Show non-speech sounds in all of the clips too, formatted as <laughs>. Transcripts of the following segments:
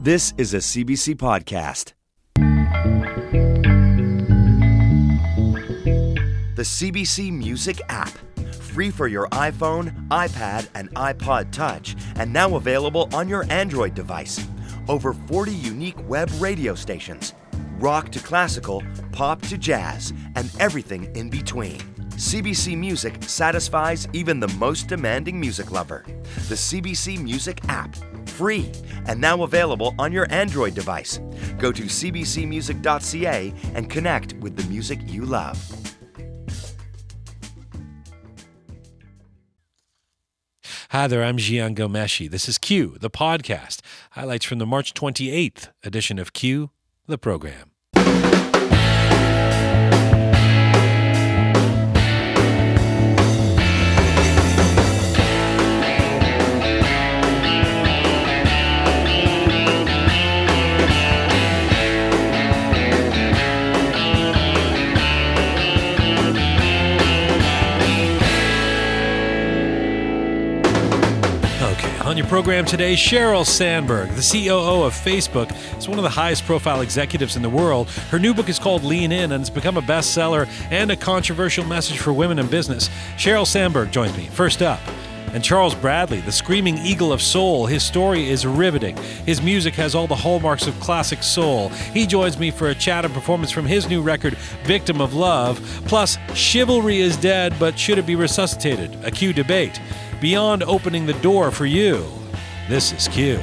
This is a CBC podcast. The CBC Music app. Free for your iPhone, iPad, and iPod Touch, and now available on your Android device. Over 40 unique web radio stations. Rock to classical, pop to jazz, and everything in between. CBC Music satisfies even the most demanding music lover. The CBC Music app. Free and now available on your Android device. Go to cbcmusic.ca and connect with the music you love. Hi there, I'm Jian Ghomeshi. This is Q, the podcast. Highlights from the March 28th edition of Q, the program. On your program today, Sheryl Sandberg, the COO of Facebook, is one of the highest profile executives in the world. Her new book is called Lean In, and it's become a bestseller and a controversial message for women in business. Sheryl Sandberg joins me. First up, and Charles Bradley, the screaming eagle of soul. His story is riveting. His music has all the hallmarks of classic soul. He joins me for a chat and performance from his new record, Victim of Love. Plus, chivalry is dead, but should it be resuscitated? A Q debate. Beyond opening the door for you, this is Q.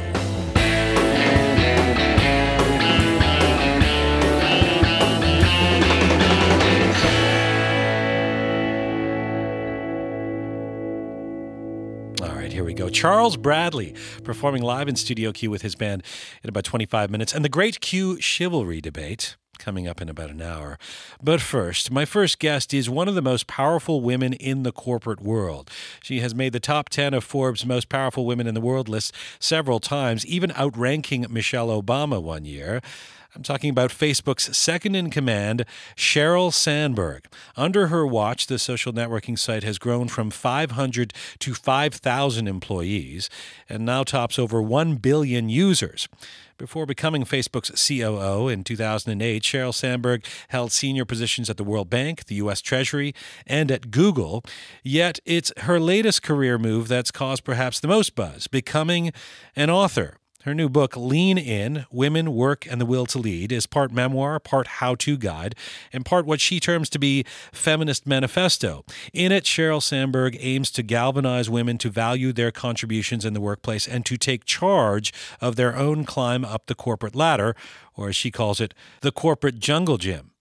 All right, here we go. Charles Bradley performing live in Studio Q with his band in about 25 minutes, and the Great Q Chivalry debate coming up in about an hour. But first, my first guest is one of the most powerful women in the corporate world. She has made the top 10 of Forbes' most powerful women in the world list several times, even outranking Michelle Obama one year. I'm talking about Facebook's second in command, Sheryl Sandberg. Under her watch, the social networking site has grown from 500 to 5,000 employees and now tops over 1 billion users. Before becoming Facebook's COO in 2008, Sheryl Sandberg held senior positions at the World Bank, the U.S. Treasury, and at Google. Yet it's her latest career move that's caused perhaps the most buzz, becoming an author. Her new book, Lean In Women, Work, and the Will to Lead, is part memoir, part how to guide, and part what she terms to be feminist manifesto. In it, Sheryl Sandberg aims to galvanize women to value their contributions in the workplace and to take charge of their own climb up the corporate ladder, or as she calls it, the corporate jungle gym.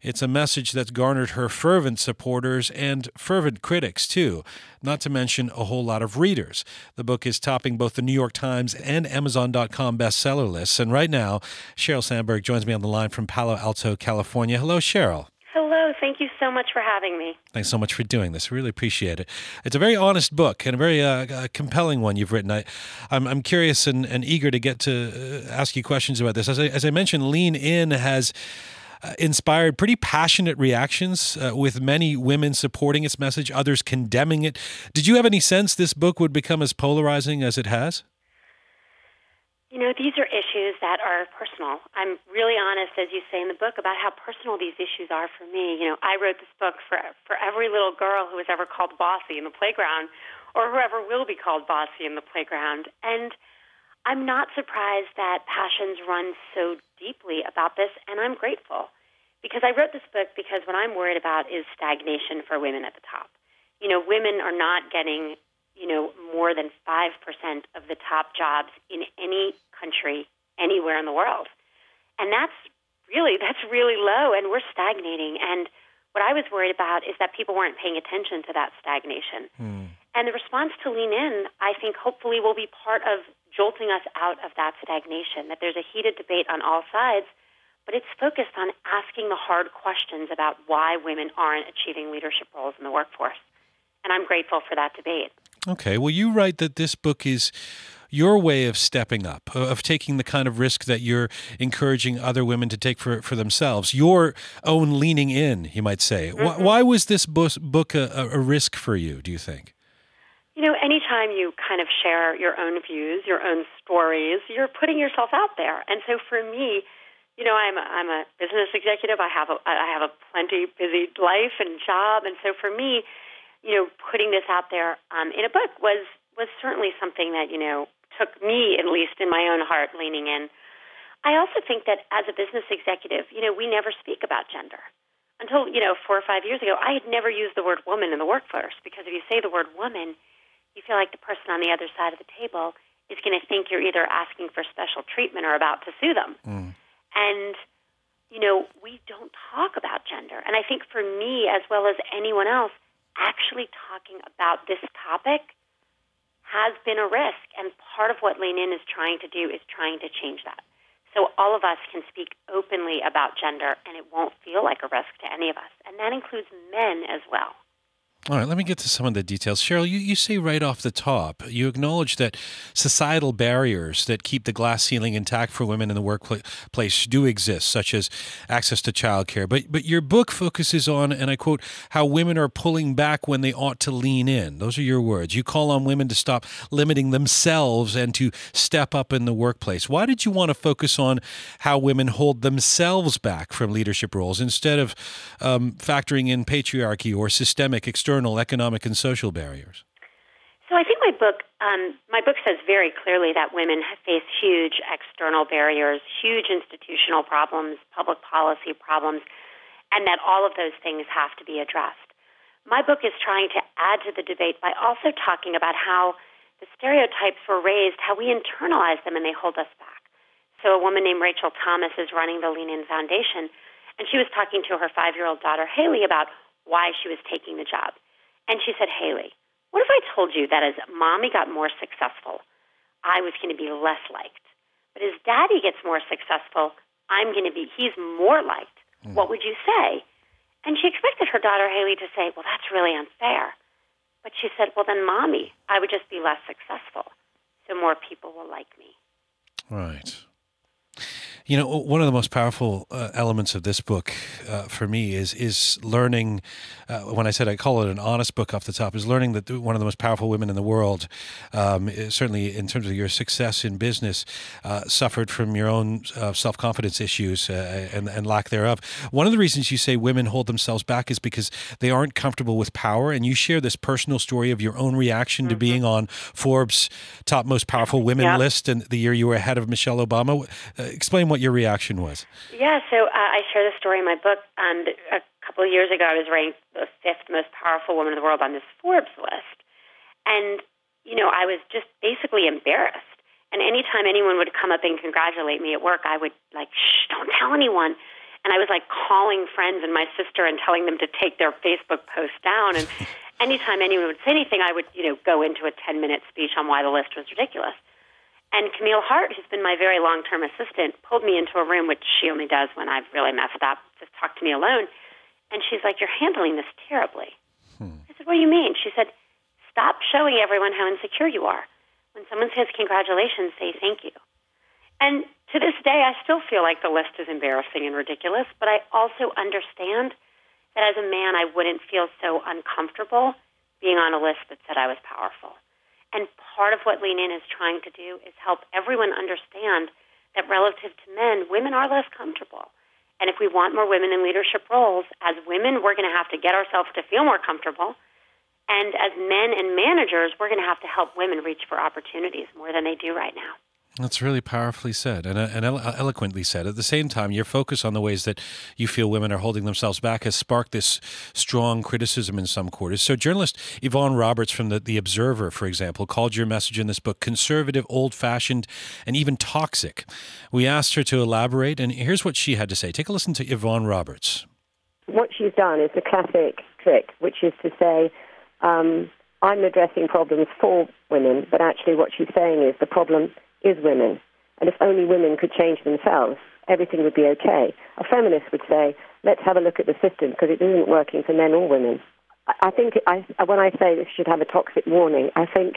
It's a message that's garnered her fervent supporters and fervent critics, too, not to mention a whole lot of readers. The book is topping both the New York Times and Amazon.com bestseller lists. And right now, Sheryl Sandberg joins me on the line from Palo Alto, California. Hello, Sheryl. Hello, thank you so much for having me. Thanks so much for doing this. Really appreciate it. It's a very honest book and a very uh, uh, compelling one you've written. I, I'm, I'm curious and, and eager to get to uh, ask you questions about this. As I, as I mentioned, Lean In has uh, inspired pretty passionate reactions uh, with many women supporting its message, others condemning it. Did you have any sense this book would become as polarizing as it has? You know, these are issues that are personal. I'm really honest, as you say in the book, about how personal these issues are for me. You know, I wrote this book for for every little girl who was ever called bossy in the playground, or whoever will be called bossy in the playground. And I'm not surprised that passions run so deeply about this, and I'm grateful because I wrote this book because what I'm worried about is stagnation for women at the top. You know, women are not getting you know, more than 5% of the top jobs in any country anywhere in the world. And that's really <laughs> that's really low and we're stagnating and what I was worried about is that people weren't paying attention to that stagnation. Hmm. And the response to lean in, I think hopefully will be part of jolting us out of that stagnation, that there's a heated debate on all sides, but it's focused on asking the hard questions about why women aren't achieving leadership roles in the workforce. And I'm grateful for that debate. Okay. Well, you write that this book is your way of stepping up, of taking the kind of risk that you're encouraging other women to take for, for themselves, your own leaning in, you might say. Mm-hmm. Why, why, was this book a, a risk for you, do you think? You know, anytime you kind of share your own views, your own stories, you're putting yourself out there. And so for me, you know, I'm a, I'm a business executive. I have a I have a plenty busy life and job, and so for me, you know, putting this out there um, in a book was was certainly something that you know took me at least in my own heart leaning in. I also think that as a business executive, you know, we never speak about gender until you know four or five years ago. I had never used the word woman in the workforce because if you say the word woman, you feel like the person on the other side of the table is going to think you're either asking for special treatment or about to sue them. Mm. And, you know, we don't talk about gender. And I think for me, as well as anyone else, actually talking about this topic has been a risk. And part of what Lean In is trying to do is trying to change that. So all of us can speak openly about gender and it won't feel like a risk to any of us. And that includes men as well. All right, let me get to some of the details. Sheryl, you, you say right off the top, you acknowledge that societal barriers that keep the glass ceiling intact for women in the workplace do exist, such as access to childcare. But but your book focuses on, and I quote, how women are pulling back when they ought to lean in. Those are your words. You call on women to stop limiting themselves and to step up in the workplace. Why did you want to focus on how women hold themselves back from leadership roles instead of um, factoring in patriarchy or systemic external external economic and social barriers? So I think my book um, my book says very clearly that women face huge external barriers, huge institutional problems, public policy problems, and that all of those things have to be addressed. My book is trying to add to the debate by also talking about how the stereotypes were raised, how we internalize them, and they hold us back. So a woman named Rachel Thomas is running the Lean In Foundation, and she was talking to her five year old daughter Haley about why she was taking the job. And she said, Haley, what if I told you that as mommy got more successful, I was going to be less liked? But as daddy gets more successful, I'm going to be, he's more liked. Mm. What would you say? And she expected her daughter Haley to say, well, that's really unfair. But she said, well, then mommy, I would just be less successful. So more people will like me. Right. You know, one of the most powerful uh, elements of this book uh, for me is is learning. Uh, when I said I call it an honest book off the top, is learning that one of the most powerful women in the world, um, certainly in terms of your success in business, uh, suffered from your own uh, self confidence issues uh, and, and lack thereof. One of the reasons you say women hold themselves back is because they aren't comfortable with power, and you share this personal story of your own reaction mm-hmm. to being on Forbes' top most powerful women yep. list, and the year you were ahead of Michelle Obama. explain what what your reaction was. Yeah, so uh, I share the story in my book. Um, a couple of years ago, I was ranked the fifth most powerful woman in the world on this Forbes list. And, you know, I was just basically embarrassed. And anytime anyone would come up and congratulate me at work, I would like, shh, don't tell anyone. And I was like calling friends and my sister and telling them to take their Facebook post down. And <laughs> anytime anyone would say anything, I would, you know, go into a 10 minute speech on why the list was ridiculous. And Camille Hart, who's been my very long term assistant, pulled me into a room, which she only does when I've really messed up, just talk to me alone. And she's like, You're handling this terribly. Hmm. I said, What do you mean? She said, Stop showing everyone how insecure you are. When someone says congratulations, say thank you. And to this day, I still feel like the list is embarrassing and ridiculous, but I also understand that as a man, I wouldn't feel so uncomfortable being on a list that said I was powerful. And part of what Lean In is trying to do is help everyone understand that relative to men, women are less comfortable. And if we want more women in leadership roles, as women, we're going to have to get ourselves to feel more comfortable. And as men and managers, we're going to have to help women reach for opportunities more than they do right now. That's really powerfully said and, uh, and eloquently said. At the same time, your focus on the ways that you feel women are holding themselves back has sparked this strong criticism in some quarters. So, journalist Yvonne Roberts from the, the Observer, for example, called your message in this book conservative, old fashioned, and even toxic. We asked her to elaborate, and here's what she had to say. Take a listen to Yvonne Roberts. What she's done is the classic trick, which is to say, um, I'm addressing problems for women, but actually, what she's saying is the problem is women. And if only women could change themselves, everything would be okay. A feminist would say, let's have a look at the system because it isn't working for men or women. I think I, when I say this should have a toxic warning, I think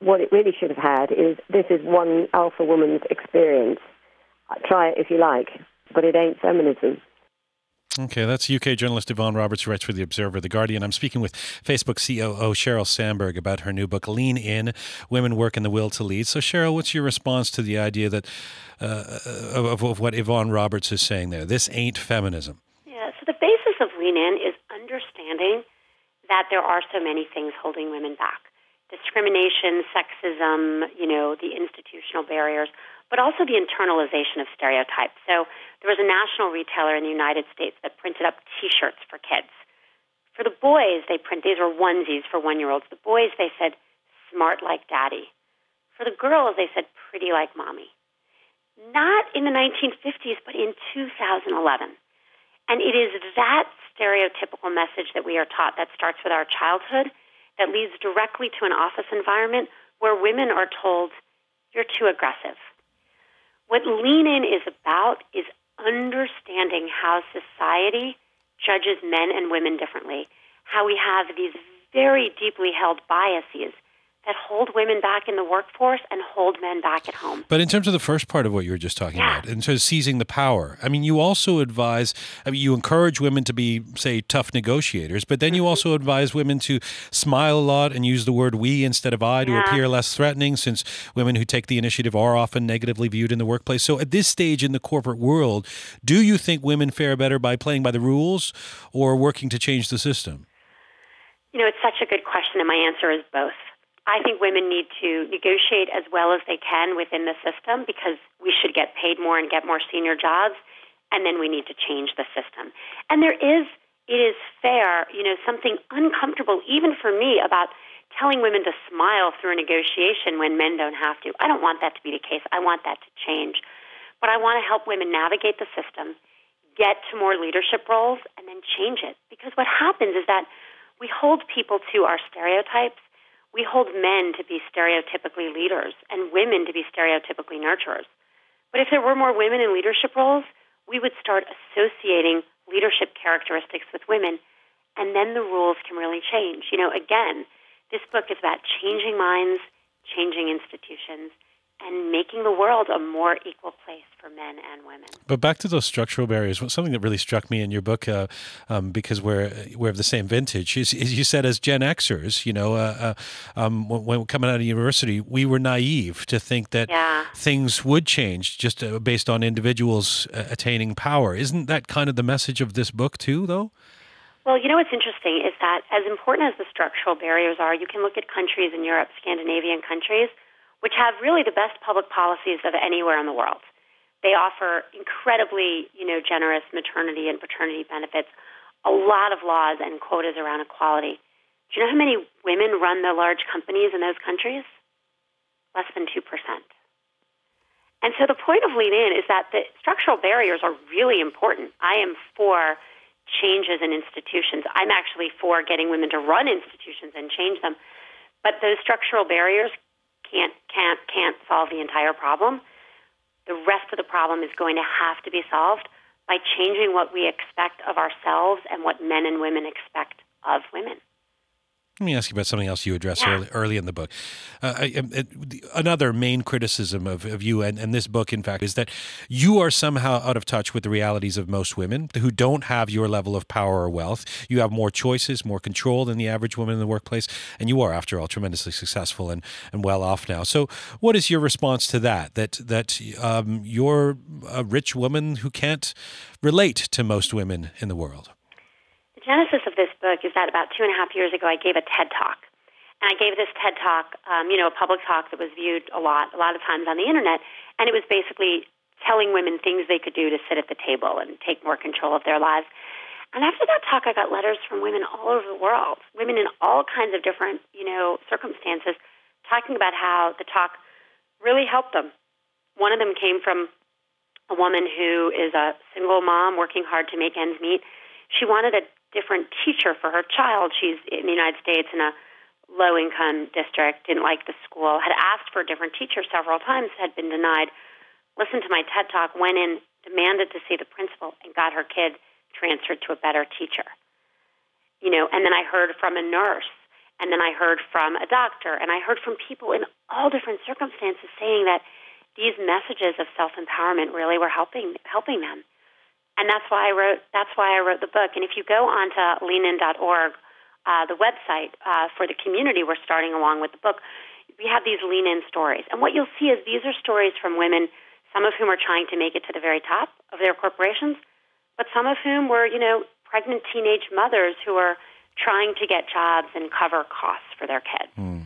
what it really should have had is this is one alpha woman's experience. Try it if you like, but it ain't feminism. Okay, that's UK journalist Yvonne Roberts, who writes for The Observer, The Guardian. I'm speaking with Facebook COO Sheryl Sandberg about her new book, Lean In Women Work and the Will to Lead. So, Sheryl, what's your response to the idea that uh, of, of what Yvonne Roberts is saying there? This ain't feminism. Yeah, so the basis of Lean In is understanding that there are so many things holding women back discrimination, sexism, you know, the institutional barriers, but also the internalization of stereotypes. So there was a national retailer in the United States that printed up T-shirts for kids. For the boys, they print these were onesies for one-year-olds. The boys, they said, "Smart like daddy." For the girls, they said, "Pretty like mommy." Not in the 1950s, but in 2011. And it is that stereotypical message that we are taught that starts with our childhood that leads directly to an office environment where women are told, you're too aggressive. What Lean In is about is understanding how society judges men and women differently, how we have these very deeply held biases that hold women back in the workforce and hold men back at home. But in terms of the first part of what you were just talking yeah. about, in terms of seizing the power, I mean, you also advise, I mean, you encourage women to be, say, tough negotiators, but then you mm-hmm. also advise women to smile a lot and use the word we instead of I to yeah. appear less threatening, since women who take the initiative are often negatively viewed in the workplace. So at this stage in the corporate world, do you think women fare better by playing by the rules or working to change the system? You know, it's such a good question, and my answer is both. I think women need to negotiate as well as they can within the system because we should get paid more and get more senior jobs, and then we need to change the system. And there is, it is fair, you know, something uncomfortable even for me about telling women to smile through a negotiation when men don't have to. I don't want that to be the case. I want that to change. But I want to help women navigate the system, get to more leadership roles, and then change it. Because what happens is that we hold people to our stereotypes we hold men to be stereotypically leaders and women to be stereotypically nurturers. But if there were more women in leadership roles, we would start associating leadership characteristics with women, and then the rules can really change. You know, again, this book is about changing minds, changing institutions, and making the world a more equal place for men and women. But back to those structural barriers, something that really struck me in your book, uh, um, because we're we're of the same vintage, is, is you said as Gen Xers, you know, uh, uh, um, when coming out of university, we were naive to think that yeah. things would change just uh, based on individuals uh, attaining power. Isn't that kind of the message of this book too, though? Well, you know what's interesting is that as important as the structural barriers are, you can look at countries in Europe, Scandinavian countries which have really the best public policies of anywhere in the world. They offer incredibly, you know, generous maternity and paternity benefits, a lot of laws and quotas around equality. Do you know how many women run the large companies in those countries? Less than 2%. And so the point of Lean In is that the structural barriers are really important. I am for changes in institutions. I'm actually for getting women to run institutions and change them. But those structural barriers can't can't can't solve the entire problem. The rest of the problem is going to have to be solved by changing what we expect of ourselves and what men and women expect of women. Let me ask you about something else you address yeah. early, early in the book. Uh, I, I, another main criticism of, of you and, and, this book, in fact, is that you are somehow out of touch with the realities of most women who don't have your level of power or wealth. You have more choices, more control than the average woman in the workplace, and you are, after all, tremendously successful and, and well off now. So, what is your response to that? That that um, you're a rich woman who can't relate to most women in the world? Genesis of this book is that about two and a half years ago, I gave a TED talk. And I gave this TED talk, um, you know, a public talk that was viewed a lot, a lot of times on the internet. And it was basically telling women things they could do to sit at the table and take more control of their lives. And after that talk, I got letters from women all over the world, women in all kinds of different, you know, circumstances, talking about how the talk really helped them. One of them came from a woman who is a single mom working hard to make ends meet. She wanted a different teacher for her child. She's in the United States in a low income district, didn't like the school, had asked for a different teacher several times, had been denied. Listened to my TED talk, went in, demanded to see the principal, and got her kid transferred to a better teacher. You know, and then I heard from a nurse, and then I heard from a doctor, and I heard from people in all different circumstances saying that these messages of self empowerment really were helping helping them. And that's why I wrote that's why I wrote the book. And if you go onto leanin.org, uh, the website uh, for the community we're starting along with the book, we have these lean in stories. And what you'll see is these are stories from women, some of whom are trying to make it to the very top of their corporations, but some of whom were, you know, pregnant teenage mothers who are trying to get jobs and cover costs for their kids. Mm.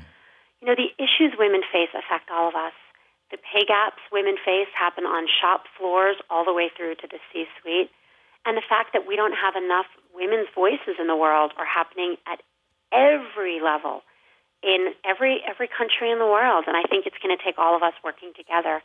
You know, the issues women face affect all of us. The pay gaps women face happen on shop floors all the way through to the C suite. And the fact that we don't have enough women's voices in the world are happening at every level in every every country in the world. And I think it's going to take all of us working together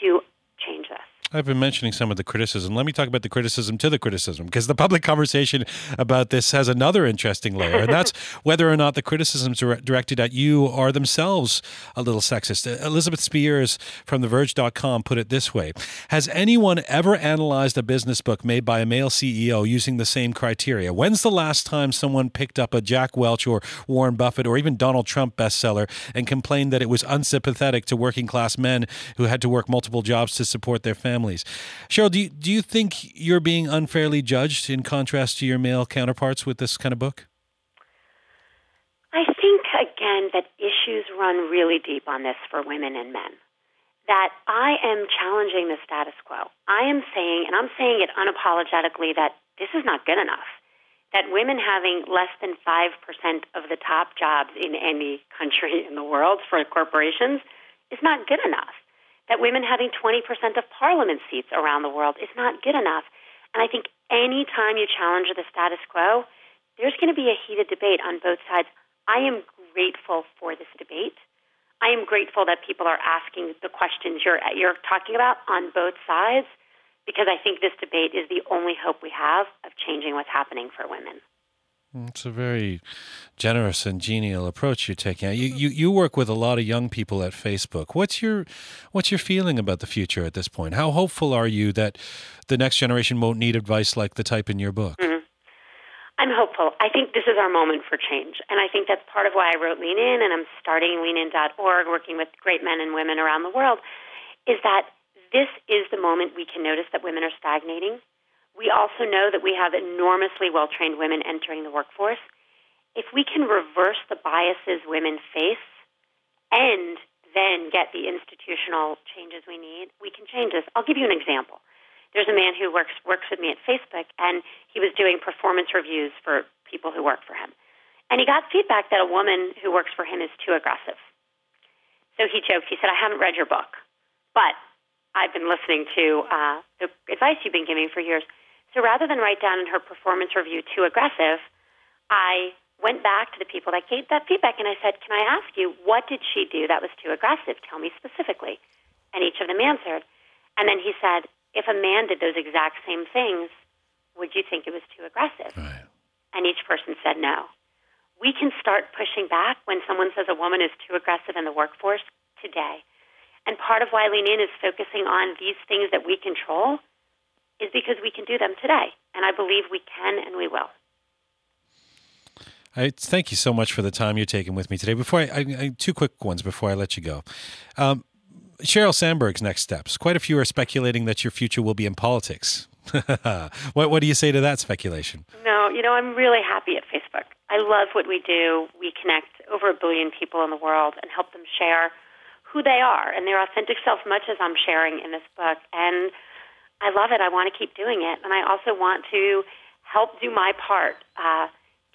to change this. I've been mentioning some of the criticism. Let me talk about the criticism to the criticism, because the public <laughs> conversation about this has another interesting layer, and that's <laughs> whether or not the criticisms directed at you are themselves a little sexist. Elizabeth Spiers from TheVerge.com put it this way Has anyone ever analyzed a business book made by a male CEO using the same criteria? When's the last time someone picked up a Jack Welch or Warren Buffett or even Donald Trump bestseller and complained that it was unsympathetic to working class men who had to work multiple jobs to support their families? Families. Sheryl, do you, do you think you're being unfairly judged in contrast to your male counterparts with this kind of book? I think, again, that issues run really deep on this for women and men. That I am challenging the status quo. I am saying, and I'm saying it unapologetically, that this is not good enough. That women having less than 5% of the top jobs in any country in the world for corporations is not good enough that women having 20% of parliament seats around the world is not good enough. And I think any time you challenge the status quo, there's going to be a heated debate on both sides. I am grateful for this debate. I am grateful that people are asking the questions you're you're talking about on both sides because I think this debate is the only hope we have of changing what's happening for women. It's a very generous and genial approach you're taking. You, you you work with a lot of young people at Facebook. What's your what's your feeling about the future at this point? How hopeful are you that the next generation won't need advice like the type in your book? Mm-hmm. I'm hopeful. I think this is our moment for change, and I think that's part of why I wrote Lean In, and I'm starting LeanIn.org, working with great men and women around the world. Is that this is the moment we can notice that women are stagnating we also know that we have enormously well trained women entering the workforce. If we can reverse the biases women face and then get the institutional changes we need, we can change this. I'll give you an example. There's a man who works works with me at Facebook, and he was doing performance reviews for people who work for him. And he got feedback that a woman who works for him is too aggressive. So he joked. He said, "I haven't read your book, but I've been listening to uh, the advice you've been giving for years. So rather than write down in her performance review too aggressive, I went back to the people that gave that feedback and I said, Can I ask you, what did she do that was too aggressive? Tell me specifically. And each of them answered. And then he said, If a man did those exact same things, would you think it was too aggressive? Right. And each person said no. We can start pushing back when someone says a woman is too aggressive in the workforce today. And part of why Lean In is focusing on these things that we control is because we can do them today. And I believe we can and we will. I thank you so much for the time you're taking with me today. Before I, I, I two quick ones before I let you go. Um, Sheryl Sandberg's next steps. Quite a few are speculating that your future will be in politics. <laughs> what, what do you say to that speculation? No, you know, I'm really happy at Facebook. I love what we do. We connect over a billion people in the world and help them share who they are and their authentic self, much as I'm sharing in this book. And I love it. I want to keep doing it, and I also want to help do my part uh,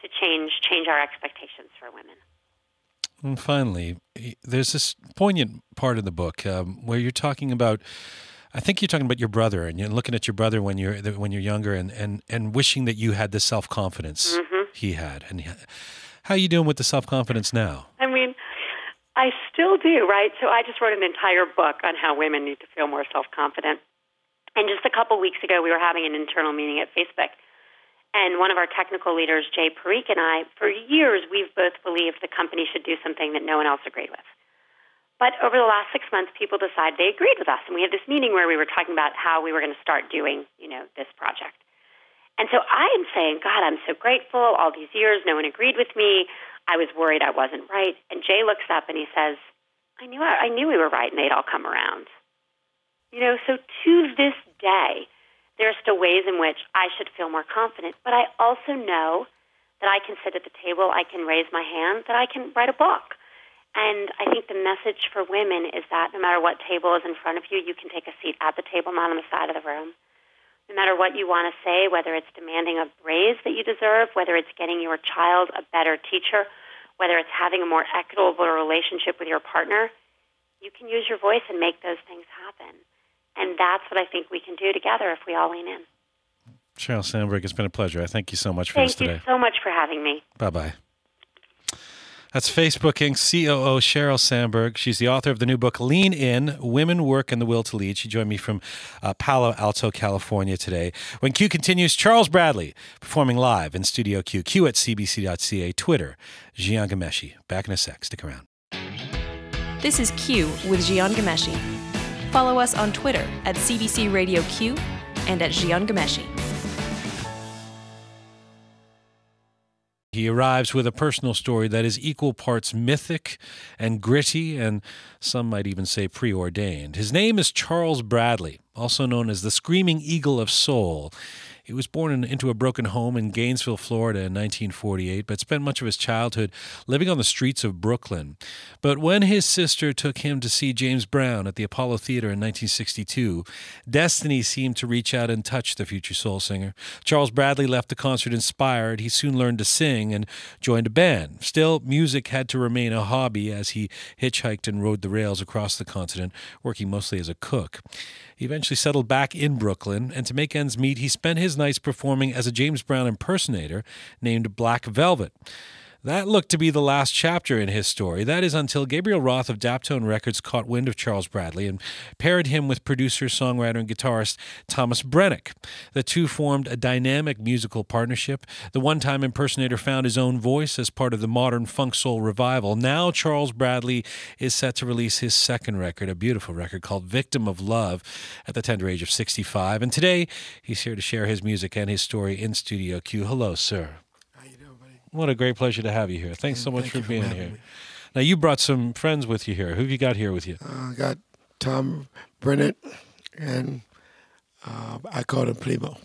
to change change our expectations for women. And finally, there's this poignant part of the book um, where you're talking about. I think you're talking about your brother, and you're looking at your brother when you're when you're younger, and and, and wishing that you had the self confidence mm-hmm. he had. And how are you doing with the self confidence now? I mean, I still do, right? So I just wrote an entire book on how women need to feel more self confident. And just a couple weeks ago, we were having an internal meeting at Facebook. And one of our technical leaders, Jay Parikh, and I, for years, we've both believed the company should do something that no one else agreed with. But over the last six months, people decided they agreed with us. And we had this meeting where we were talking about how we were going to start doing, you know, this project. And so I am saying, God, I'm so grateful. All these years, no one agreed with me. I was worried I wasn't right. And Jay looks up and he says, I knew I knew we were right, and they'd all come around. You know, so to this day, there are still ways in which I should feel more confident. But I also know that I can sit at the table, I can raise my hand, that I can write a book. And I think the message for women is that no matter what table is in front of you, you can take a seat at the table, not on the side of the room. No matter what you want to say, whether it's demanding a raise that you deserve, whether it's getting your child a better teacher, whether it's having a more equitable relationship with your partner, you can use your voice and make those things happen. And that's what I think we can do together if we all lean in. Sheryl Sandberg, it's been a pleasure. I thank you so much for thank this today. Thank you so much for having me. Bye bye. That's Facebook Inc. COO Sheryl Sandberg. She's the author of the new book, Lean In Women, Work, and the Will to Lead. She joined me from uh, Palo Alto, California today. When Q continues, Charles Bradley performing live in Studio Q. Q at CBC.ca, Twitter, Jian Ghomeshi. Back in a sec. Stick around. This is Q with Jian Ghomeshi. Follow us on Twitter at CBC Radio Q and at Jian Ghomeshi. He arrives with a personal story that is equal parts mythic and gritty, and some might even say preordained. His name is Charles Bradley, also known as the Screaming Eagle of Soul. He was born in, into a broken home in Gainesville, Florida in 1948, but spent much of his childhood living on the streets of Brooklyn. But when his sister took him to see James Brown at the Apollo Theater in 1962, destiny seemed to reach out and touch the future soul singer. Charles Bradley left the concert inspired. He soon learned to sing and joined a band. Still, music had to remain a hobby as he hitchhiked and rode the rails across the continent, working mostly as a cook. He eventually settled back in Brooklyn, and to make ends meet, he spent his nights performing as a James Brown impersonator named Black Velvet. That looked to be the last chapter in his story. That is until Gabriel Roth of Daptone Records caught wind of Charles Bradley and paired him with producer, songwriter, and guitarist Thomas Brenneck. The two formed a dynamic musical partnership. The one time impersonator found his own voice as part of the modern funk soul revival. Now, Charles Bradley is set to release his second record, a beautiful record called Victim of Love, at the tender age of 65. And today, he's here to share his music and his story in Studio Q. Hello, sir. What a great pleasure to have you here. Thanks so much Thank for being for here. Me. Now you brought some friends with you here. Who have you got here with you? Uh, I got Tom Brenneck and uh, I call him Primo.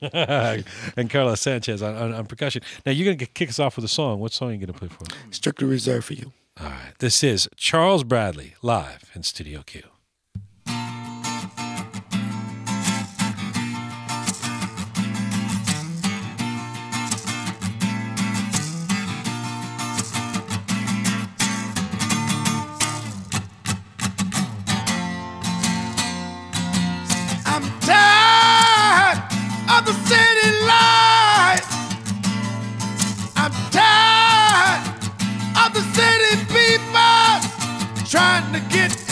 <laughs> and Carlos Sanchez on, on, on percussion. Now you're going to kick us off with a song. What song are you going to play for? us? Strictly reserved for you. All right. This is Charles Bradley live in Studio Q. trying to get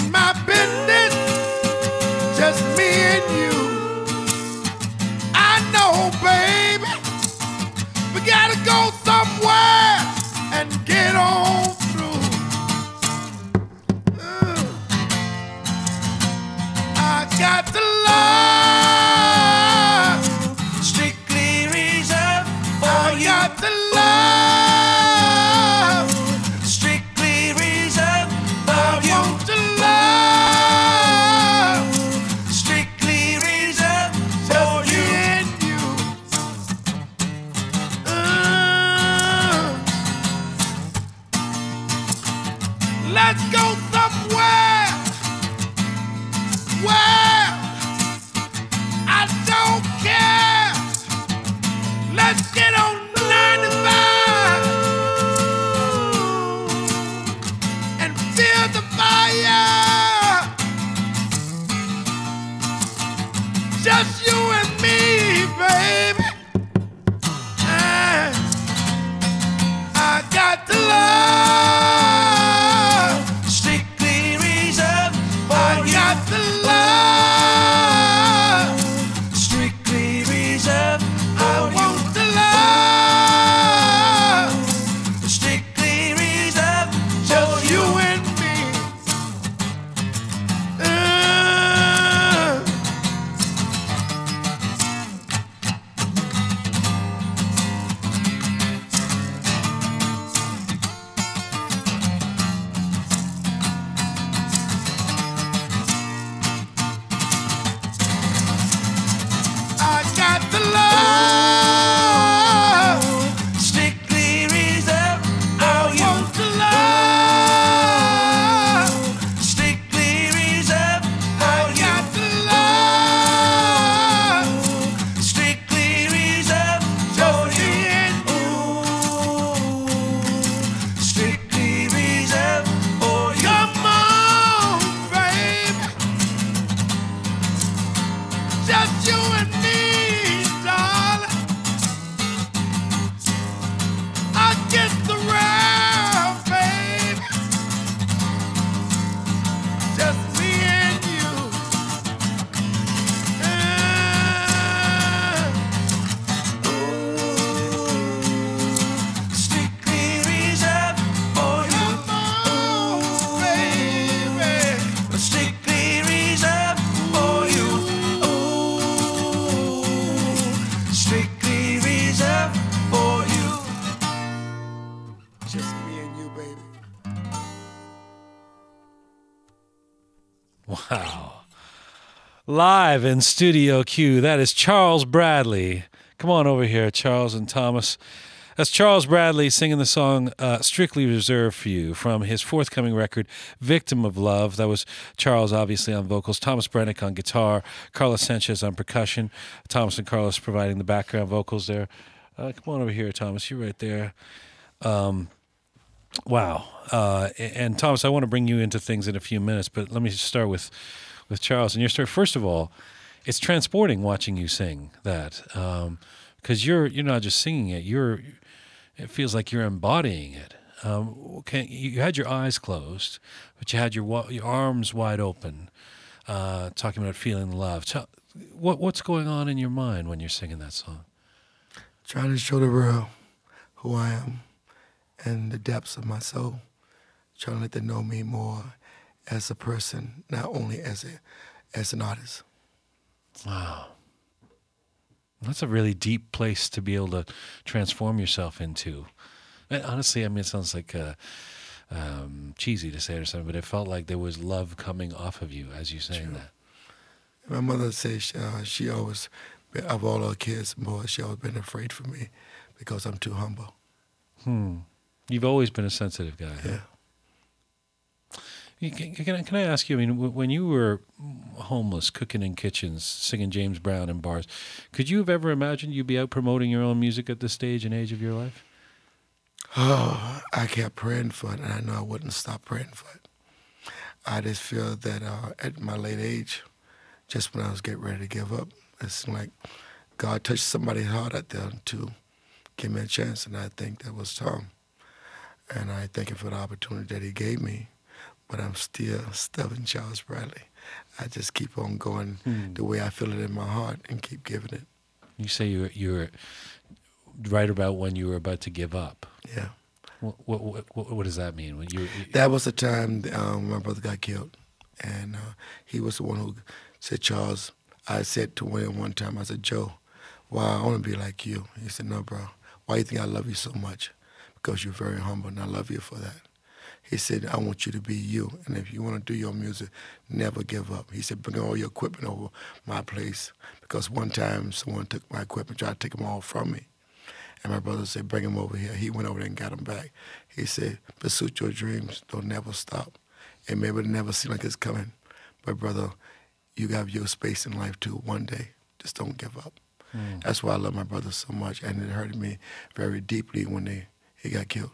Live in Studio Q, that is Charles Bradley. Come on over here, Charles and Thomas. That's Charles Bradley singing the song uh, Strictly Reserved for You from his forthcoming record, Victim of Love. That was Charles, obviously, on vocals, Thomas Brenneck on guitar, Carlos Sanchez on percussion, Thomas and Carlos providing the background vocals there. Uh, come on over here, Thomas. You're right there. Um, wow. Uh, and Thomas, I want to bring you into things in a few minutes, but let me start with, with Charles. And your story, first of all, it's transporting watching you sing that. Um, because you're you're not just singing it you're it feels like you're embodying it. Um, can, you had your eyes closed, but you had your your arms wide open, uh, talking about feeling love. What what's going on in your mind when you're singing that song? Trying to show the world who I am and the depths of my soul. Trying to let them know me more as a person, not only as a as an artist. Wow. That's a really deep place to be able to transform yourself into. And honestly, I mean, it sounds like uh, um, cheesy to say it or something, but it felt like there was love coming off of you as you saying True. that. My mother says she, uh, she always, of all her kids boys, she always been afraid for me because I'm too humble. Hmm. You've always been a sensitive guy. Yeah. Can, can, I, can I ask you? I mean, when you were homeless, cooking in kitchens, singing James Brown in bars, could you have ever imagined you'd be out promoting your own music at this stage and age of your life? Oh, <sighs> I kept praying for it, and I know I wouldn't stop praying for it. I just feel that uh, at my late age, just when I was getting ready to give up, it's like God touched somebody's heart out there to give me a chance, and I think that was Tom. And I thank him for the opportunity that he gave me but I'm still stubborn Charles Bradley. I just keep on going hmm. the way I feel it in my heart and keep giving it. You say you were, you were right about when you were about to give up. Yeah. What what what, what does that mean? When you, you that was the time um, my brother got killed, and uh, he was the one who said, "Charles." I said to him one time, I said, "Joe, why I want to be like you?" He said, "No, bro. Why you think I love you so much? Because you're very humble, and I love you for that." He said, I want you to be you. And if you want to do your music, never give up. He said, bring all your equipment over my place. Because one time someone took my equipment, tried to take them all from me. And my brother said, bring them over here. He went over there and got them back. He said, pursue your dreams. Don't never stop. It may never seem like it's coming. But brother, you have your space in life too one day. Just don't give up. Mm. That's why I love my brother so much. And it hurt me very deeply when they, he got killed.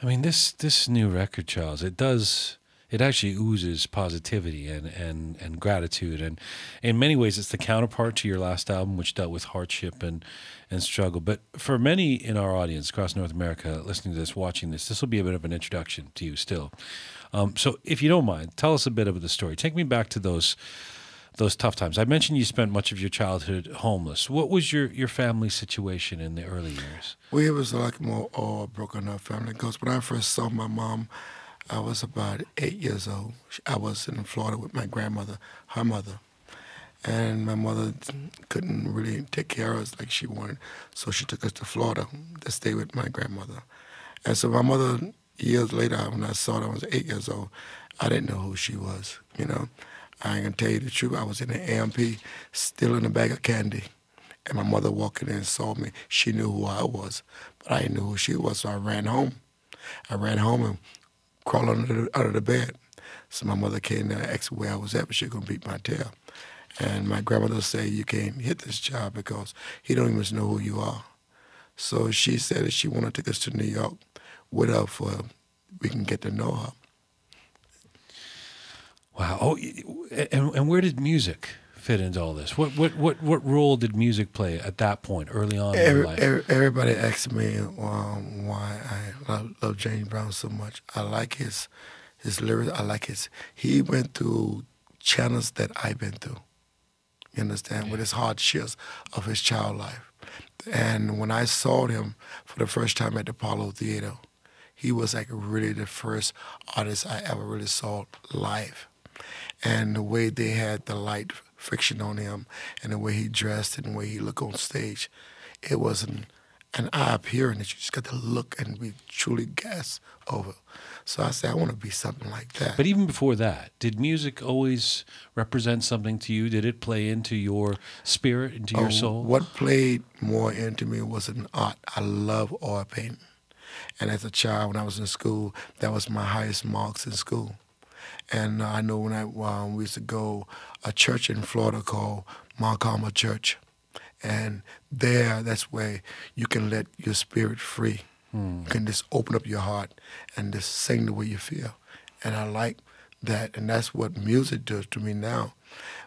I mean, this this new record, Charles, it does it actually oozes positivity and, and, and gratitude. And in many ways, it's the counterpart to your last album, which dealt with hardship and, and struggle. But for many in our audience across North America listening to this, watching this, this will be a bit of an introduction to you still. Um, so if you don't mind, tell us a bit of the story. Take me back to those those tough times. I mentioned you spent much of your childhood homeless. What was your, your family situation in the early years? We was like more all broken up family because when I first saw my mom, I was about eight years old. I was in Florida with my grandmother, her mother. And my mother couldn't really take care of us like she wanted, so she took us to Florida to stay with my grandmother. And so my mother, years later, when I saw her, I was eight years old, I didn't know who she was, you know. I ain't gonna tell you the truth. I was in the A&P, still in a bag of candy. And my mother walking in and saw me. She knew who I was, but I didn't know who she was, so I ran home. I ran home and crawled under the, under the bed. So my mother came there and asked where I was at, but she was gonna beat my tail. And my grandmother said, you can't hit this child because he don't even know who you are. So she said that she wanted to take us to New York with her for we can get to know her. Wow. Oh, and, and where did music fit into all this? What what what what role did music play at that point, early on every, in life? Every, everybody asks me um, why I love, love, James Brown so much. I like his his lyrics. I like his. He went through channels that I've been through. You understand? Yeah. With his hardships of his child life. And when I saw him for the first time at the Apollo Theater, he was like really the first artist I ever really saw live and the way they had the light friction on him and the way he dressed and the way he looked on stage, it was an an eye of hearing that you just got to look and be truly gas over. So I said, I want to be something like that. But even before that, did music always represent something to you? Did it play into your spirit, into your Oh, soul? What played more into me was an art. I love oil painting. And as a child, when I was in school, that was my highest marks in school. And I know when I um, we used to go a church in Florida called Mount Carmel Church, and there, that's where you can let your spirit free. You can just open up your heart and just sing the way you feel. And I like that, and that's what music does to me now.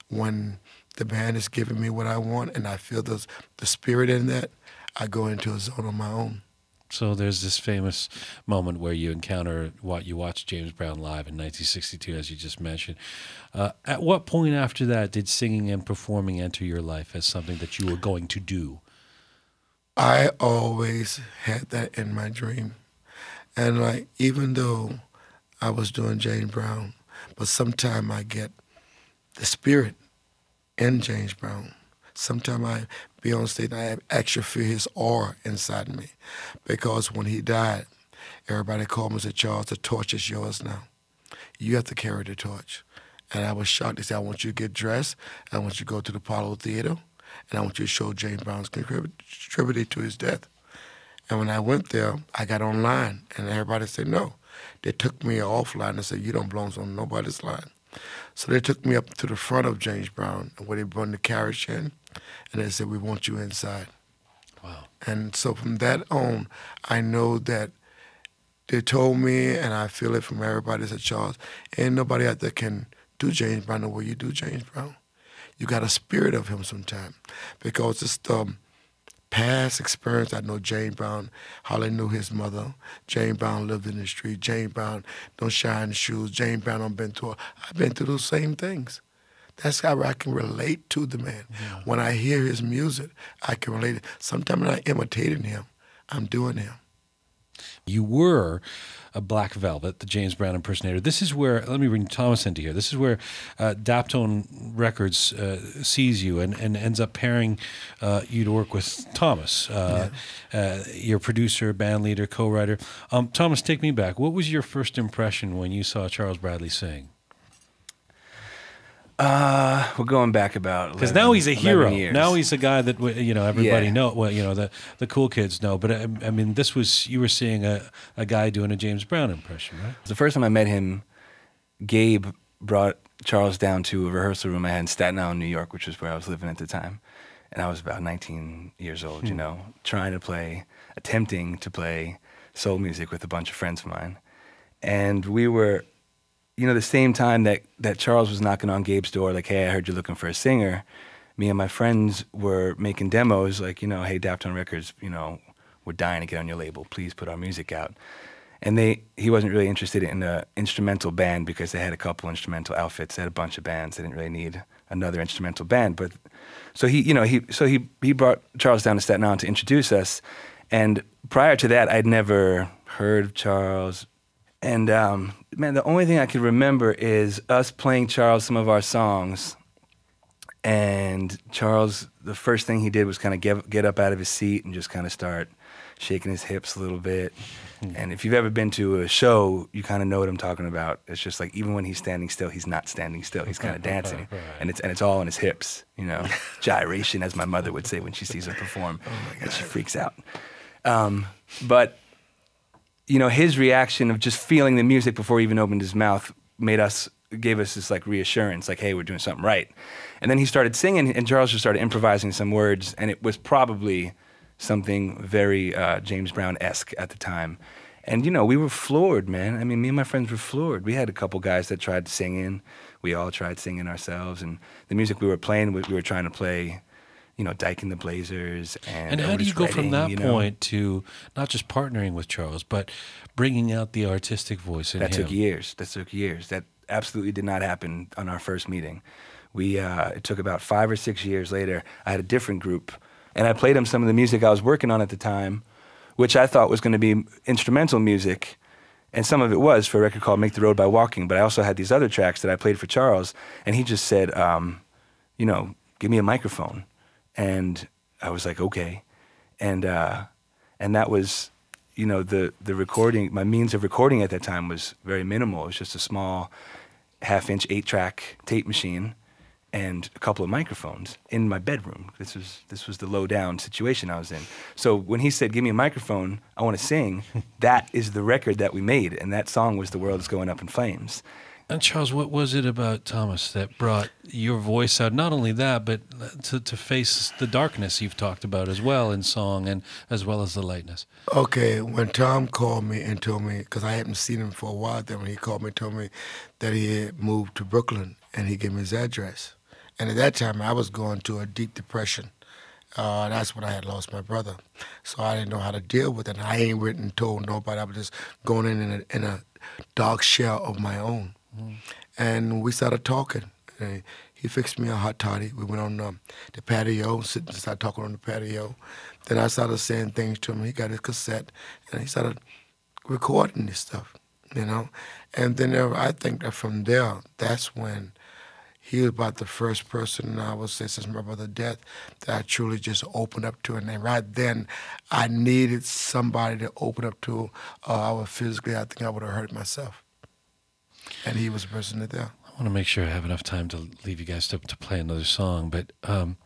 When the band is giving me what I want, and I feel the the spirit in that, I go into a zone of my own. So there's this famous moment where you encounter what you watched James Brown live in 1962, as you just mentioned. Uh, at what point after that did singing and performing enter your life as something that you were going to do? I always had that in my dream. And like even though I was doing James Brown, but sometime I get the spirit in James Brown. Sometime I be on stage and I actually feel his aura inside me. Because when he died, everybody called me and said, Charles, the torch is yours now. You have to carry the torch. And I was shocked. They said, I want you to get dressed. I want you to go to the Apollo Theater. And I want you to show James Brown's contributed to his death. And when I went there, I got online, and everybody said no. They took me offline and said, You don't belong on nobody's line. So they took me up to the front of James Brown, where they brought the carriage in, and they said, We want you inside. Wow. And so from that on, I know that they told me, and I feel it from everybody, said, Charles, ain't nobody out there can do James Brown the way you do James Brown. You got a spirit of him sometime. Because it's the um, past experience. I know James Brown, Holly knew his mother. James Brown lived in the street. James Brown don't shine shoes. James Brown done been to I've been through those same things. That's how I can relate to the man. When I hear his music, I can relate it. Sometimes I'm not imitating him. I'm doing him. You were a Black Velvet, the James Brown impersonator. This is where, let me bring Thomas into here. This is where uh, Daptone Records uh, sees you and, and ends up pairing uh, you to work with Thomas, uh, uh, your producer, band leader, co writer. Um, Thomas, take me back. What was your first impression when you saw Charles Bradley sing? Uh, we're going back about Because now he's a hero. Years. Now he's a guy that you know everybody Yeah. know. Well, you know the the cool kids know. But I, I mean, this was you were seeing a, a guy doing a James Brown impression, right? the first time I met him. Gabe brought Charles down to a rehearsal room I had in Staten Island, New York, which was where I was living at the time, and I was about 19 years old. You know, trying to play, attempting to play soul music with a bunch of friends of mine, and we were you know, the same time that, that Charles was knocking on Gabe's door, like, hey, I heard you're looking for a singer, me and my friends were making demos, like, you know, hey, Daptone Records, you know, we're dying to get on your label. Please put our music out. And they, he wasn't really interested in an instrumental band because they had a couple instrumental outfits. They had a bunch of bands. They didn't really need another instrumental band. But so he, you know, he, so he, he brought Charles down to Staten Island to introduce us. And prior to that, I'd never heard of Charles, and um, man, the only thing I can remember is us playing Charles some of our songs. And Charles, the first thing he did was kind of get, get up out of his seat and just kind of start shaking his hips a little bit. And if you've ever been to a show, you kind of know what I'm talking about. It's just like even when he's standing still, he's not standing still. He's kind of <laughs> dancing, and it's and it's all in his hips, you know, <laughs> gyration, as my mother would say when she sees him perform, oh and she freaks out. Um, but you know, his reaction of just feeling the music before he even opened his mouth made us gave us this like reassurance, like, hey, we're doing something right. And then he started singing, and Charles just started improvising some words, and it was probably something very uh, James Brown esque at the time. And you know, we were floored, man. I mean, me and my friends were floored. We had a couple guys that tried singing. We all tried singing ourselves, and the music we were playing, we, we were trying to play. You know, Dyke and the Blazers, and, And how do you go from that you know? point to not just partnering with Charles, but bringing out the artistic voice in That him? took years. That took years. That absolutely did not happen on our first meeting. We uh, it took about five or six years later. I had a different group, and I played him some of the music I was working on at the time, which I thought was going to be instrumental music, and some of it was for a record called "Make the Road by Walking." But I also had these other tracks that I played for Charles, and he just said, um, "You know, give me a microphone," and I was like, "Okay," and. Uh, and that was, you know, the the recording. My means of recording at that time was very minimal. It was just a small, half-inch eight-track tape machine, and a couple of microphones in my bedroom. This was this was the low down situation I was in. So when he said, "Give me a microphone, I want to sing," <laughs> that is the record that we made, and that song was "The World Is Going Up in Flames." And Charles, what was it about Thomas that brought your voice out? Not only that, but to, to face the darkness you've talked about as well in song, and as well as the lightness. Okay, when Tom called me and told me, because I hadn't seen him for a while, then when he called me and told me that he had moved to Brooklyn, and he gave me his address. And at that time, I was going through a deep depression. Uh, that's when I had lost my brother. So I didn't know how to deal with it. I ain't written told nobody. I was just going in in a, in a dark shell of my own. And we started talking. And he fixed me a hot toddy. We went on um, the patio, sitting, started talking on the patio. Then I started saying things to him. He got his cassette, and he started recording this stuff, you know. And then there, I think that from there, that's when he was about the first person I would say since my brother's death that I truly just opened up to. And right then, I needed somebody to open up to. Uh, I was physically, I think I would have hurt myself and he was present there. I want to make sure I have enough time to leave you guys to, to play another song, but um,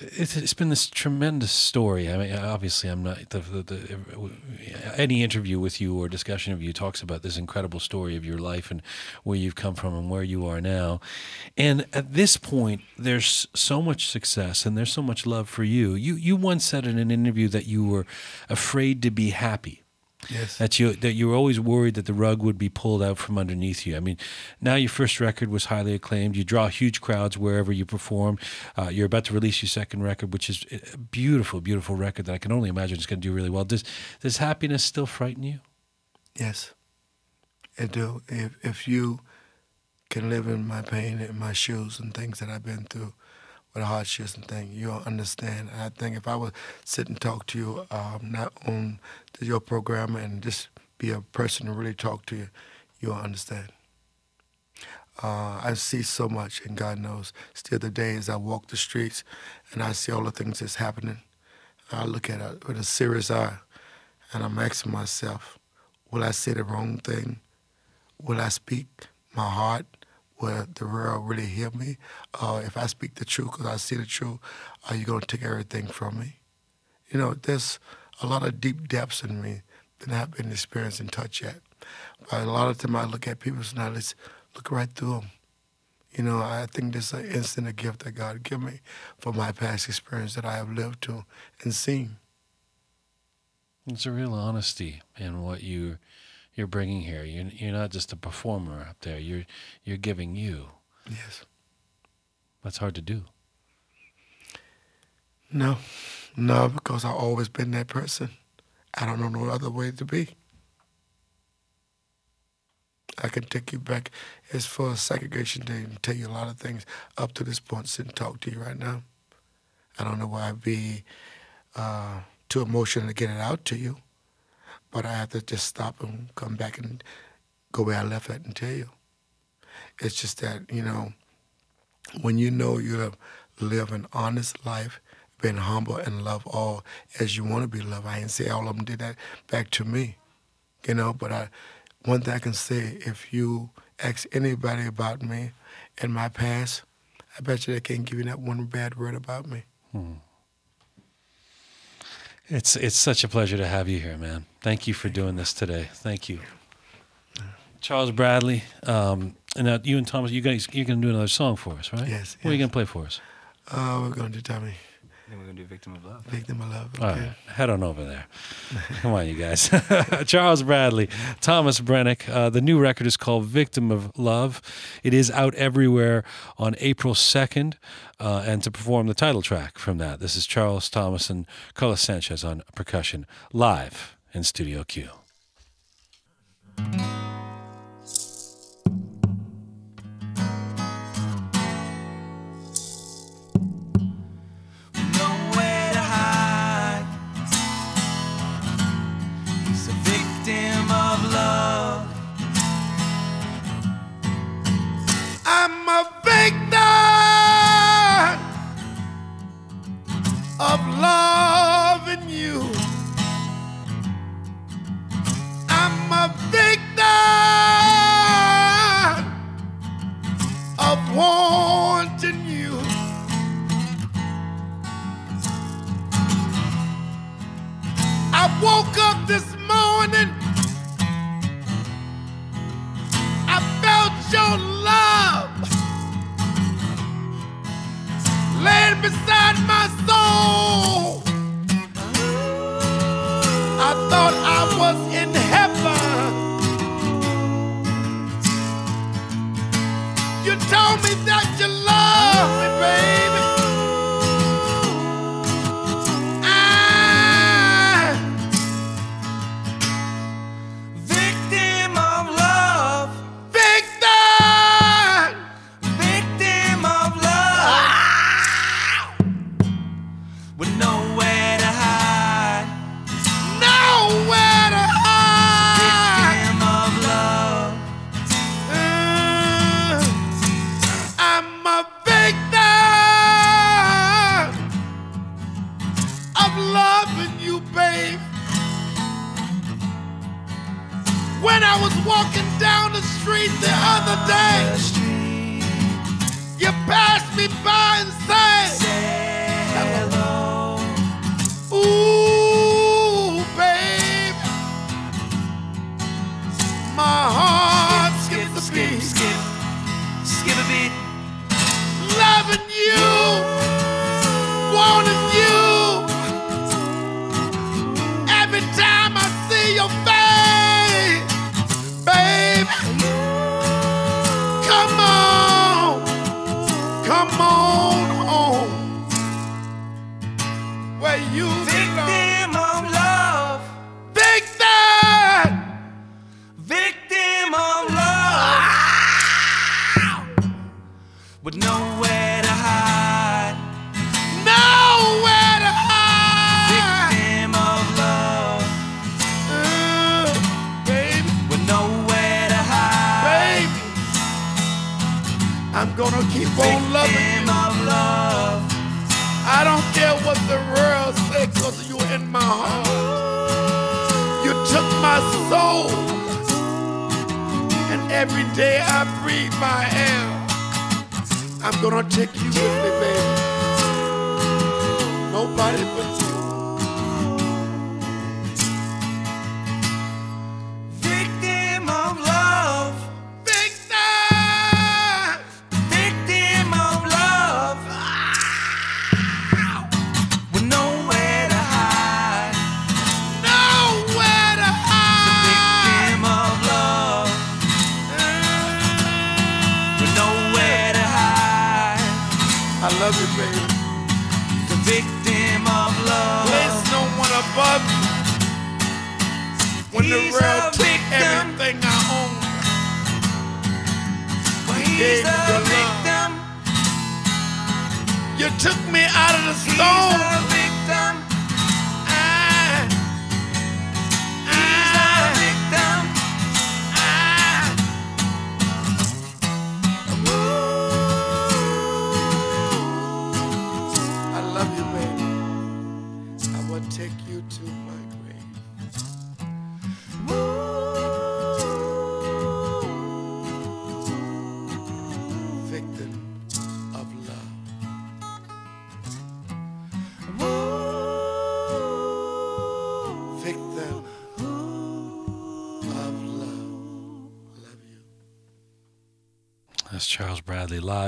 it's, it's been this tremendous story. I mean, obviously, I'm not the, the, the, any interview with you or discussion of you talks about this incredible story of your life and where you've come from and where you are now. And at this point, there's so much success and there's so much love for you. You you once said in an interview that you were afraid to be happy. Yes. That you that you were always worried that the rug would be pulled out from underneath you. I mean, now your first record was highly acclaimed. You draw huge crowds wherever you perform. Uh, you're about to release your second record, which is a beautiful, beautiful record that I can only imagine is going to do really well. Does does happiness still frighten you? Yes, it do. If if you can live in my pain and my shoes and things that I've been through, with hardships and things, you'll understand. And I think if I would sit and talk to you, um, not on your program, and just be a person to really talk to you, you'll understand. Uh, I see so much, and God knows. Still, the days I walk the streets and I see all the things that's happening, I look at it with a serious eye, and I'm asking myself, will I say the wrong thing? Will I speak my heart? Will the world really hear me? Uh, if I speak the truth, because I see the truth, are you going to take everything from me? You know, there's a lot of deep depths in me that I haven't been experienced and touched yet. But a lot of time I look at people and I just look right through them. You know, I think this is an instant gift that God gave me for my past experience that I have lived to and seen. It's a real honesty in what you you're bringing here. You're you're not just a performer up there. You're you're giving you. Yes. That's hard to do. No, no, because I've always been that person. I don't know no other way to be. I can take you back as far as segregation day and tell you a lot of things up to this point, sit and talk to you right now. I don't know why I'd be uh, too emotional to get it out to you but I have to just stop and come back and go where I left at and tell you. It's just that, you know, when you know you have lived an honest life, been humble and love all as you want to be loved. I ain't say all of them did that back to me, you know, but I, one thing I can say, if you ask anybody about me and my past, I bet you they can't give you that one bad word about me. Hmm. It's it's such a pleasure to have you here, man. Thank you for doing this today. Thank you, Charles Bradley. Um, and now you and Thomas, you guys, you're going to do another song for us, right? Yes. What yes. are you going to play for us? Uh, we're going to do Tommy. Then we're going to do Victim of Love. Victim of Love. Okay. All right. Head on over there. <laughs> Come on, you guys. <laughs> Charles Bradley, Thomas Brenneck. Uh, the new record is called Victim of Love. It is out everywhere on April 2nd. Uh, and to perform the title track from that, this is Charles Thomas and Carlos Sanchez on percussion live in Studio Q. beside my soul. I thought I was in heaven. You told me that you love me, baby. Stone.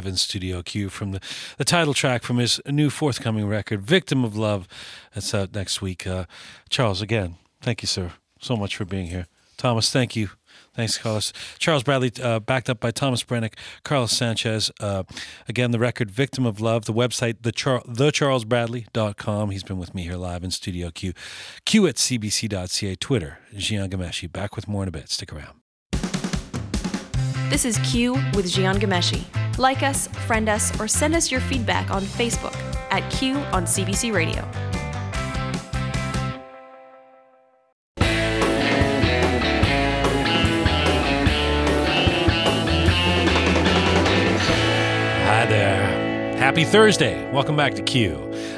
Live in Studio Q from the, the title track from his new forthcoming record, Victim of Love. That's out next week. Uh, Charles, again, thank you, sir, so much for being here. Thomas, thank you. Thanks, Carlos. Charles Bradley, uh, backed up by Thomas Brenneck, Carlos Sanchez. Uh, again, the record Victim of Love, the website, the Char- thecharlesbradley.com. He's been with me here live in Studio Q. Q at cbc.ca, Twitter, Jian Ghomeshi. Back with more in a bit. Stick around. This is Q with Jian Ghomeshi. Like us, friend us, or send us your feedback on Facebook at Q on CBC Radio. Hi there. Happy Thursday. Welcome back to Q.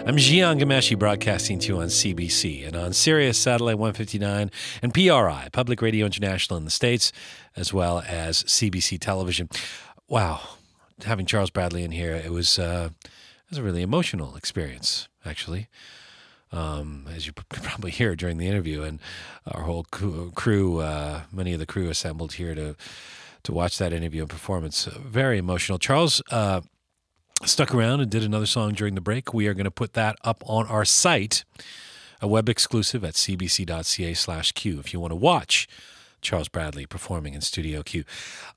I'm Jian Ghomeshi broadcasting to you on CBC and on Sirius Satellite 159 and PRI, Public Radio International in the States, as well as CBC Television. Wow. Having Charles Bradley in here, it was, uh, it was a really emotional experience, actually. Um, as you <laughs> probably hear during the interview, and our whole crew, uh, many of the crew assembled here to to watch that interview and performance. Uh, Very emotional. Charles uh, stuck around and did another song during the break, we are going to put that up on our site, a web exclusive at cbc.ca slash Q if you want to watch Charles Bradley performing in Studio Q.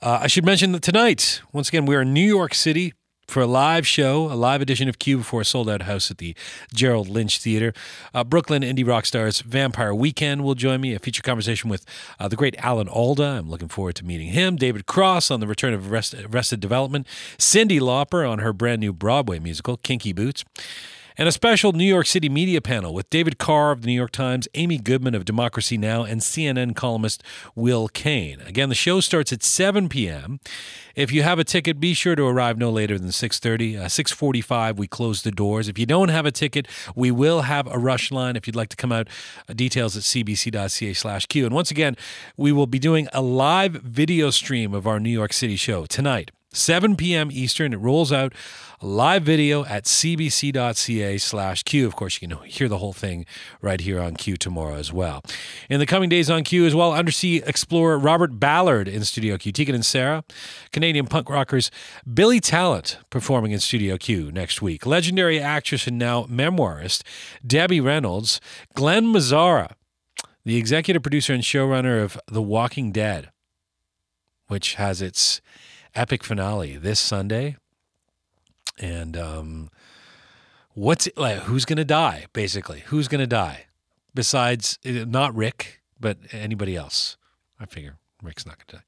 Uh, I should mention that tonight, once again, we are in New York City for a live show, a live edition of Q before a sold out house at the Gerald Lynch Theater. Uh, Brooklyn indie rock stars Vampire Weekend will join me. A feature conversation with uh, the great Alan Alda. I'm looking forward to meeting him. David Cross on the return of Arrest- Arrested Development. Cyndi Lauper on her brand new Broadway musical, Kinky Boots and a special New York City media panel with David Carr of the New York Times, Amy Goodman of Democracy Now!, and CNN columnist Will Cain. Again, the show starts at 7 p.m. If you have a ticket, be sure to arrive no later than 6.30. Uh, 6.45, we close the doors. If you don't have a ticket, we will have a rush line if you'd like to come out. Uh, details at cbc.ca slash Q. And once again, we will be doing a live video stream of our New York City show tonight. 7 p.m. Eastern. It rolls out live video at cbc.ca slash Q. Of course, you can hear the whole thing right here on Q tomorrow as well. In the coming days on Q as well, undersea explorer Robert Ballard in Studio Q. Tegan and Sara, Canadian punk rockers Billy Talent performing in Studio Q next week. Legendary actress and now memoirist Debbie Reynolds, Glen Mazzara, the executive producer and showrunner of The Walking Dead, which has its epic finale this Sunday. And um, what's it like? Who's going to die? Basically, who's going to die besides uh, not Rick, but anybody else? I figure Rick's not going to die.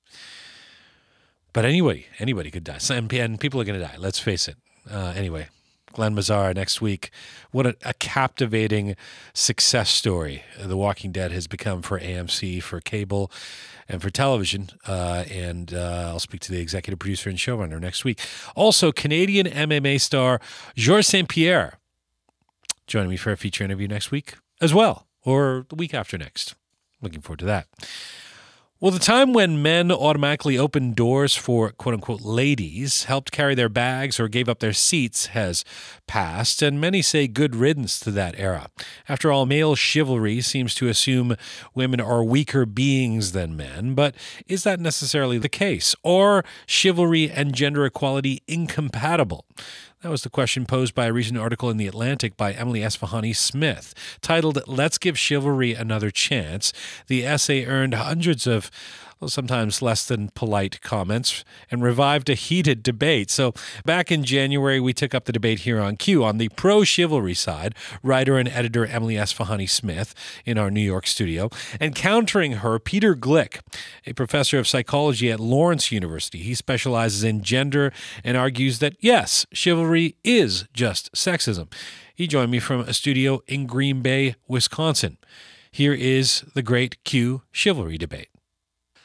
But anybody, anybody could die. And people are going to die. Let's face it. Uh, anyway, Glen Mazzara next week. What a, a, captivating success story The Walking Dead has become for AMC, for cable, and for television. Uh, and uh, I'll speak to the executive producer and showrunner next week. Also, Canadian MMA star Georges St. Pierre joining me for a feature interview next week as well, or the week after next. Looking forward to that. Well, the time when men automatically opened doors for quote unquote ladies, helped carry their bags, or gave up their seats has passed, and many say good riddance to that era. After all, male chivalry seems to assume women are weaker beings than men, but is that necessarily the case? Or chivalry and gender equality incompatible? That was the question posed by a recent article in The Atlantic by Emily Esfahani Smith, titled Let's Give Chivalry Another Chance. The essay earned hundreds of sometimes less than polite comments, and revived a heated debate. So, back in January, we took up the debate here on Q. On the pro chivalry side, writer and editor Emily Esfahani Smith in our New York studio, and countering her, Peter Glick, a professor of psychology at Lawrence University. He specializes in gender and argues that, yes, chivalry is just sexism. He joined me from a studio in Green Bay, Wisconsin. Here is the great Q chivalry debate.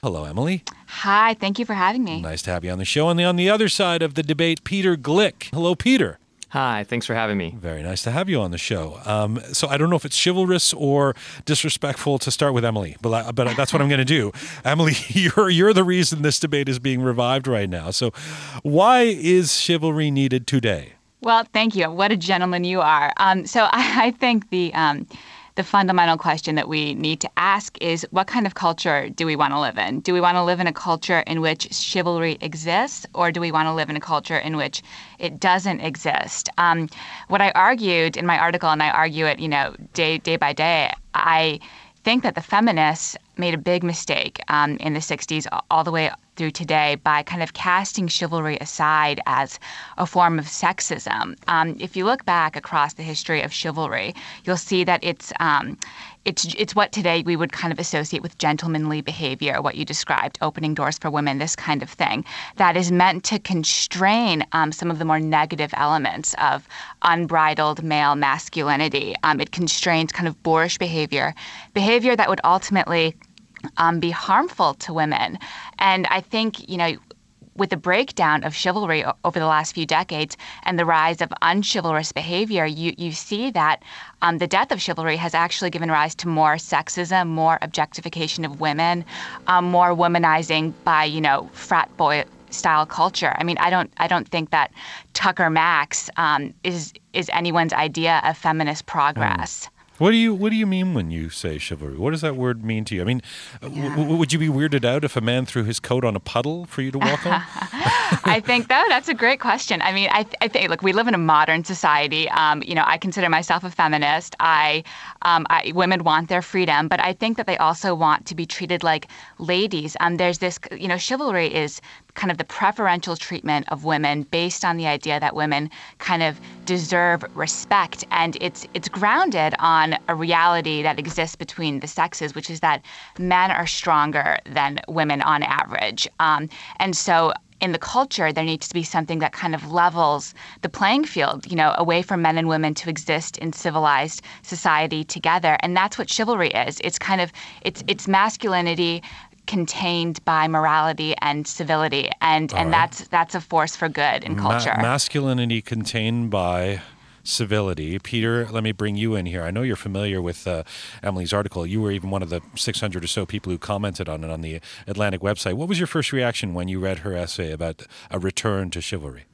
Hello, Emily. Hi, thank you for having me. Nice to have you on the show. And on the other side of the debate, Peter Glick. Hello, Peter. Hi, thanks for having me. Very nice to have you on the show. Um, so I don't know if it's chivalrous or disrespectful to start with Emily, but I, but that's what I'm going to do. <laughs> Emily, <laughs> you're you're the reason this debate is being revived right now. So why is chivalry needed today? Well, thank you. What a gentleman you are. Um, so <laughs> I, I, think the um, the fundamental question that we need to ask is what kind of culture do we want to live in? Do we want to live in a culture in which chivalry exists, or do we want to live in a culture in which it doesn't exist? Um, what I argued in my article, and I argue it, you know, day day by day, I think that the feminists made a big mistake um, in the 60s all the way through today by kind of casting chivalry aside as a form of sexism. Um, if you look back across the history of chivalry, you'll see that it's um, it's it's what today we would kind of associate with gentlemanly behavior, what you described, opening doors for women, this kind of thing, that is meant to constrain um, some of the more negative elements of unbridled male masculinity. Um, it constrains kind of boorish behavior, behavior that would ultimately um, be harmful to women. And I think, you know, with the breakdown of chivalry over the last few decades and the rise of unchivalrous behavior, you, you see that um, the death of chivalry has actually given rise to more sexism, more objectification of women, um, more womanizing by, you know, frat boy style culture. I mean, I don't, I don't think that Tucker Max um, is is anyone's idea of feminist progress. What do you What do you mean when you say chivalry? What does that word mean to you? I mean, w- w- would you be weirded out if a man threw his coat on a puddle for you to walk on? <laughs> I think though that's a great question. I mean, I, th- I think look, we live in a modern society. Um, you know, I consider myself a feminist. I, um, I, women want their freedom, but I think that they also want to be treated like ladies. Um, there's this, you know, chivalry is kind of the preferential treatment of women based on the idea that women kind of deserve respect and it's it's grounded on a reality that exists between the sexes which is that men are stronger than women on average um, and so in the culture, there needs to be something that kind of levels the playing field, you know, away from men and women to exist in civilized society together. And that's what chivalry is. It's kind of it's it's masculinity contained by morality and civility and All and right. that's that's a force for good in Ma- culture masculinity contained by civility. Peter, let me bring you in here. I know you're familiar with uh, Emily's article. You were even one of the 600 or so people who commented on it on the Atlantic website. What was your first reaction when you read her essay about a return to chivalry?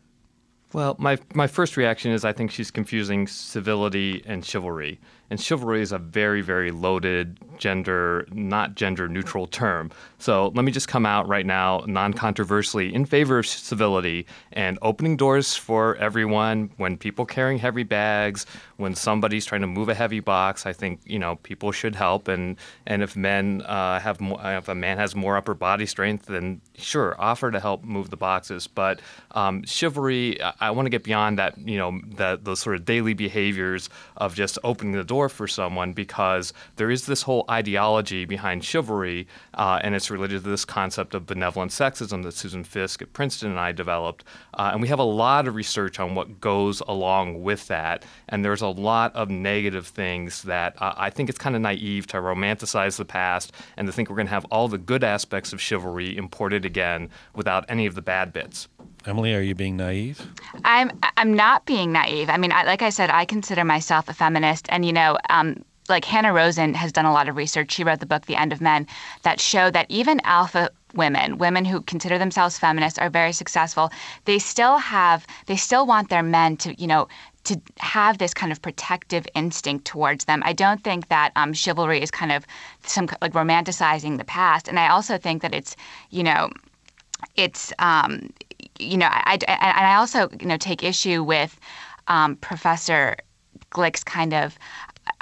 Well, my my first reaction is I think she's confusing civility and chivalry. And chivalry is a very, very loaded gender, not gender neutral term. So let me just come out right now, non controversially, in favor of civility and opening doors for everyone. When people carrying heavy bags, when somebody's trying to move a heavy box, I think you know people should help. And and if men uh, have more, if a man has more upper body strength, then sure, offer to help move the boxes. But um, chivalry, I, I want to get beyond that. You know, that those sort of daily behaviors of just opening the door for someone because there is this whole ideology behind chivalry, uh, and it's related to this concept of benevolent sexism that Susan Fiske at Princeton and I developed. Uh, and we have a lot of research on what goes along with that. And there's a lot of negative things that uh, I think it's kind of naive to romanticize the past and to think we're going to have all the good aspects of chivalry imported again without any of the bad bits. Emily, are you being naive? I'm I'm not being naive. I mean, I, like I said, I consider myself a feminist, and you know, um, like Hanna Rosin has done a lot of research. She wrote the book The End of Men that show that even alpha women, women who consider themselves feminists, are very successful. They still have, they still want their men to, you know, to have this kind of protective instinct towards them. I don't think that um, chivalry is kind of some like romanticizing the past, and I also think that it's, you know, it's um, you know, I, I, and I also you know take issue with um, Professor Glick's kind of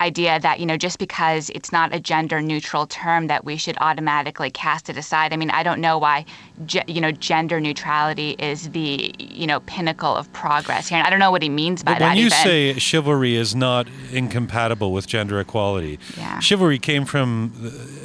idea that you know just because it's not a gender neutral term that we should automatically cast it aside. I mean, I don't know why ge- you know gender neutrality is the you know pinnacle of progress here. And I don't know what he means by But that. when you even. say chivalry is not incompatible with gender equality, Yeah. chivalry came from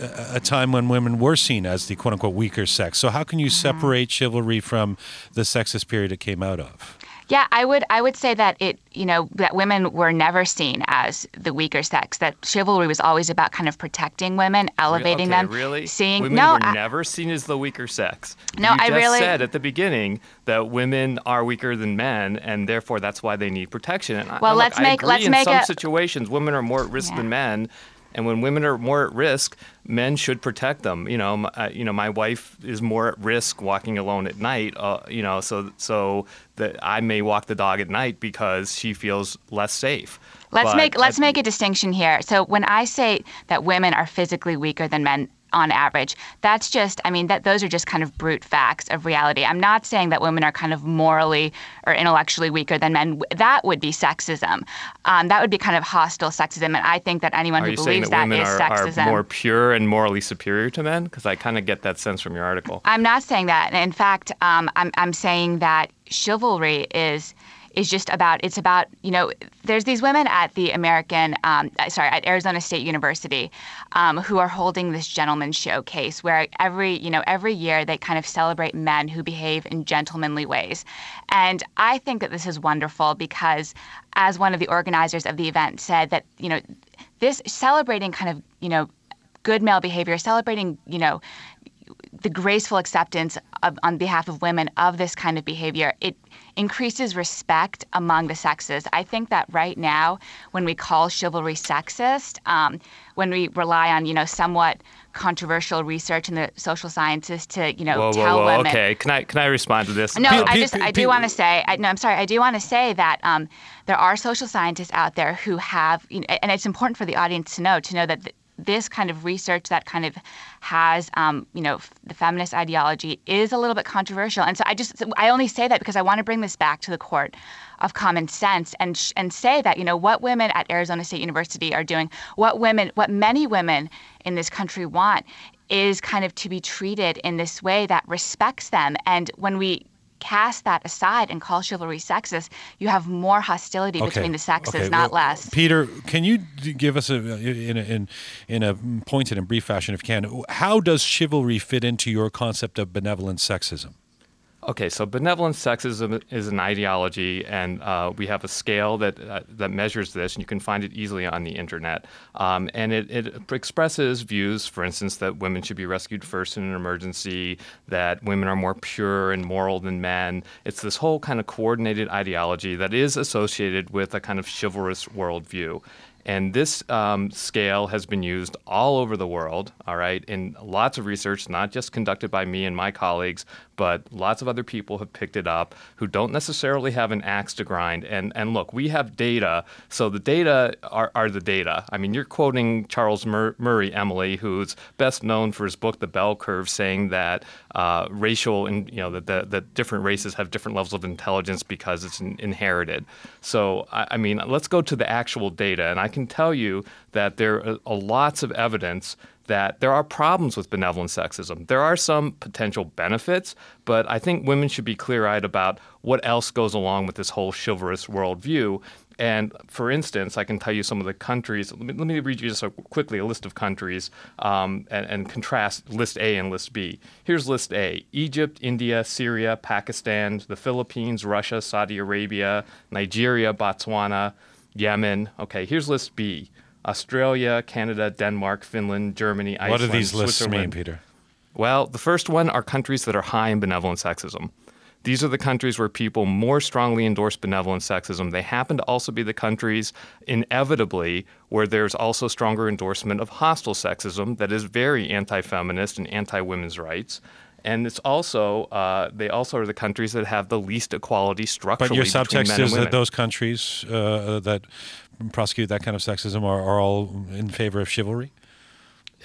a a time when women were seen as the quote unquote weaker sex. So how can you Mm-hmm. separate chivalry from the sexist period it came out of? Yeah, I would I would say that it you know that women were never seen as the weaker sex. That chivalry was always about kind of protecting women, elevating okay, them, Really? seeing women no. were I- never seen as the weaker sex. No, you I just really- said at the beginning that women are weaker than men, and therefore that's why they need protection. And Well, look, let's I make- let's in make some a- situations women are more at risk Yeah. than men. And when women are more at risk, men should protect them. You know, my, you know, my wife is more at risk walking alone at night. Uh, you know, so so that I may walk the dog at night because she feels less safe. Let's But make let's at- make a distinction here. So when I say that women are physically weaker than men on average, that's just I mean that those are just kind of brute facts of reality. I'm not saying that women are kind of morally or intellectually weaker than men. That would be sexism. Um, that would be kind of hostile sexism, and I think that anyone Are who believes that that is are, sexism. are more pure and morally superior to men? Because I kind of get that sense from your article. I'm not saying that. In fact, um, I'm I'm saying that chivalry is is just about it's about you know there's these women at the American um, uh, sorry at Arizona State University um, who are holding this gentleman's showcase where every you know every year they kind of celebrate men who behave in gentlemanly ways, and I think that this is wonderful because as one of the organizers of the event said that you know this celebrating kind of you know good male behavior, celebrating, you know, the graceful acceptance of, on behalf of women of this kind of behavior, it increases respect among the sexes. I think that right now, when we call chivalry sexist, um, when we rely on you know somewhat controversial research in the social sciences to you know Whoa, tell whoa, whoa. women. Okay, can I can I respond to this? No, I just I do want to say I, no, I'm sorry. I do want to say that um, there are social scientists out there who have, you know, and it's important for the audience to know to know that. Th- this kind of research that kind of has, um, you know, the feminist ideology is a little bit controversial, and so I just I only say that because I want to bring this back to the court of common sense and sh- and say that you know what women at Arizona State University are doing, what women, what many women in this country want is kind of to be treated in this way that respects them. And when we cast that aside and call chivalry sexist, you have more hostility between the sexes, okay, not well, less. Peter, can you give us a in a, in in a pointed and brief fashion, if you can, how does chivalry fit into your concept of benevolent sexism? Okay, so benevolent sexism is an ideology, and uh, we have a scale that uh, that measures this, and you can find it easily on the internet. Um, and it, it expresses views, for instance, that women should be rescued first in an emergency, that women are more pure and moral than men. It's this whole kind of coordinated ideology that is associated with a kind of chivalrous worldview. And this um, scale has been used all over the world, all right, in lots of research, not just conducted by me and my colleagues, but lots of other people have picked it up who don't necessarily have an axe to grind. And, and look, we have data, so the data are, are the data. I mean, you're quoting Charles Mur- Murray, Emily, who's best known for his book, The Bell Curve, saying that uh, racial and, you know, that, that, that different races have different levels of intelligence because it's in, inherited. So, I, I mean, let's go to the actual data. And I can tell you that there are uh, lots of evidence that there are problems with benevolent sexism. There are some potential benefits, but I think women should be clear eyed about what else goes along with this whole chivalrous worldview. And for instance, I can tell you some of the countries. Let me, let me read you just a, quickly a list of countries um, and, and contrast list A and list B. Here's list A Egypt, India, Syria, Pakistan, the Philippines, Russia, Saudi Arabia, Nigeria, Botswana, Yemen. Okay, here's list B Australia, Canada, Denmark, Finland, Germany, Iceland. what do these lists mean, Peter? Well, the first one are countries that are high in benevolent sexism. These are the countries where people more strongly endorse benevolent sexism. They happen to also be the countries, inevitably, where there's also stronger endorsement of hostile sexism that is very anti feminist and anti women's rights. And it's also, uh, they also are the countries that have the least equality structurally. But your subtext is that those countries uh, that prosecute that kind of sexism are, are all in favor of chivalry.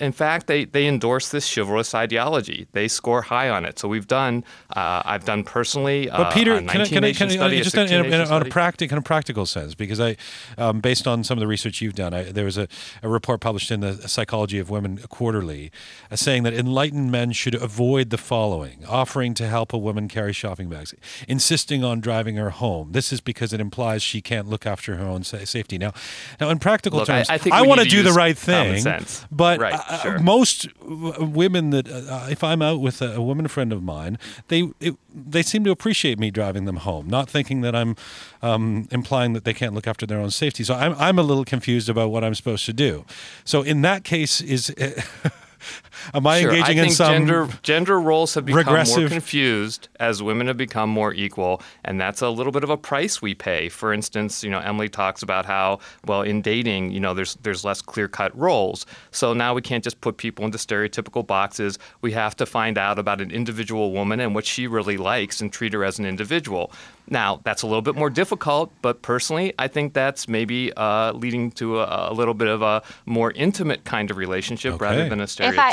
In fact, they, they endorse this chivalrous ideology. They score high on it. So we've done, uh, I've done personally. But uh, Peter, a can I, can I, can I, study, just in, a, 16 in, a, on a study. practical, in a practical sense, because I, um, based on some of the research you've done, I, there was a, a report published in the Psychology of Women Quarterly, uh, saying that enlightened men should avoid the following: offering to help a woman carry shopping bags, insisting on driving her home. This is because it implies she can't look after her own sa- safety. Now, now in practical Look, terms, I think we want to do the right thing, sense. but Right, uh, most women that uh, if I'm out with a, a woman friend of mine, they it, they seem to appreciate me driving them home, not thinking that I'm um, implying that they can't look after their own safety. So I'm I'm a little confused about what I'm supposed to do. So in that case, is <laughs> am I Sure, engaging I in think some gender gender roles have become more confused as women have become more equal, and that's a little bit of a price we pay. For instance, you know, Emily talks about how well in dating, you know, there's there's less clear cut roles. So now we can't just put people into stereotypical boxes. We have to find out about an individual woman and what she really likes and treat her as an individual. Now that's a little bit more difficult, but personally, I think that's maybe uh, leading to a, a little bit of a more intimate kind of relationship rather than a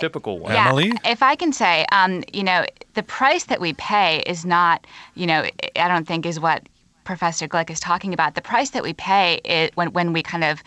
If I- stereotypical one. Yeah, Emily? if I can say, um, you know, the price that we pay is not, you know, I don't think is what Professor Glick is talking about. The price that we pay is when when we kind of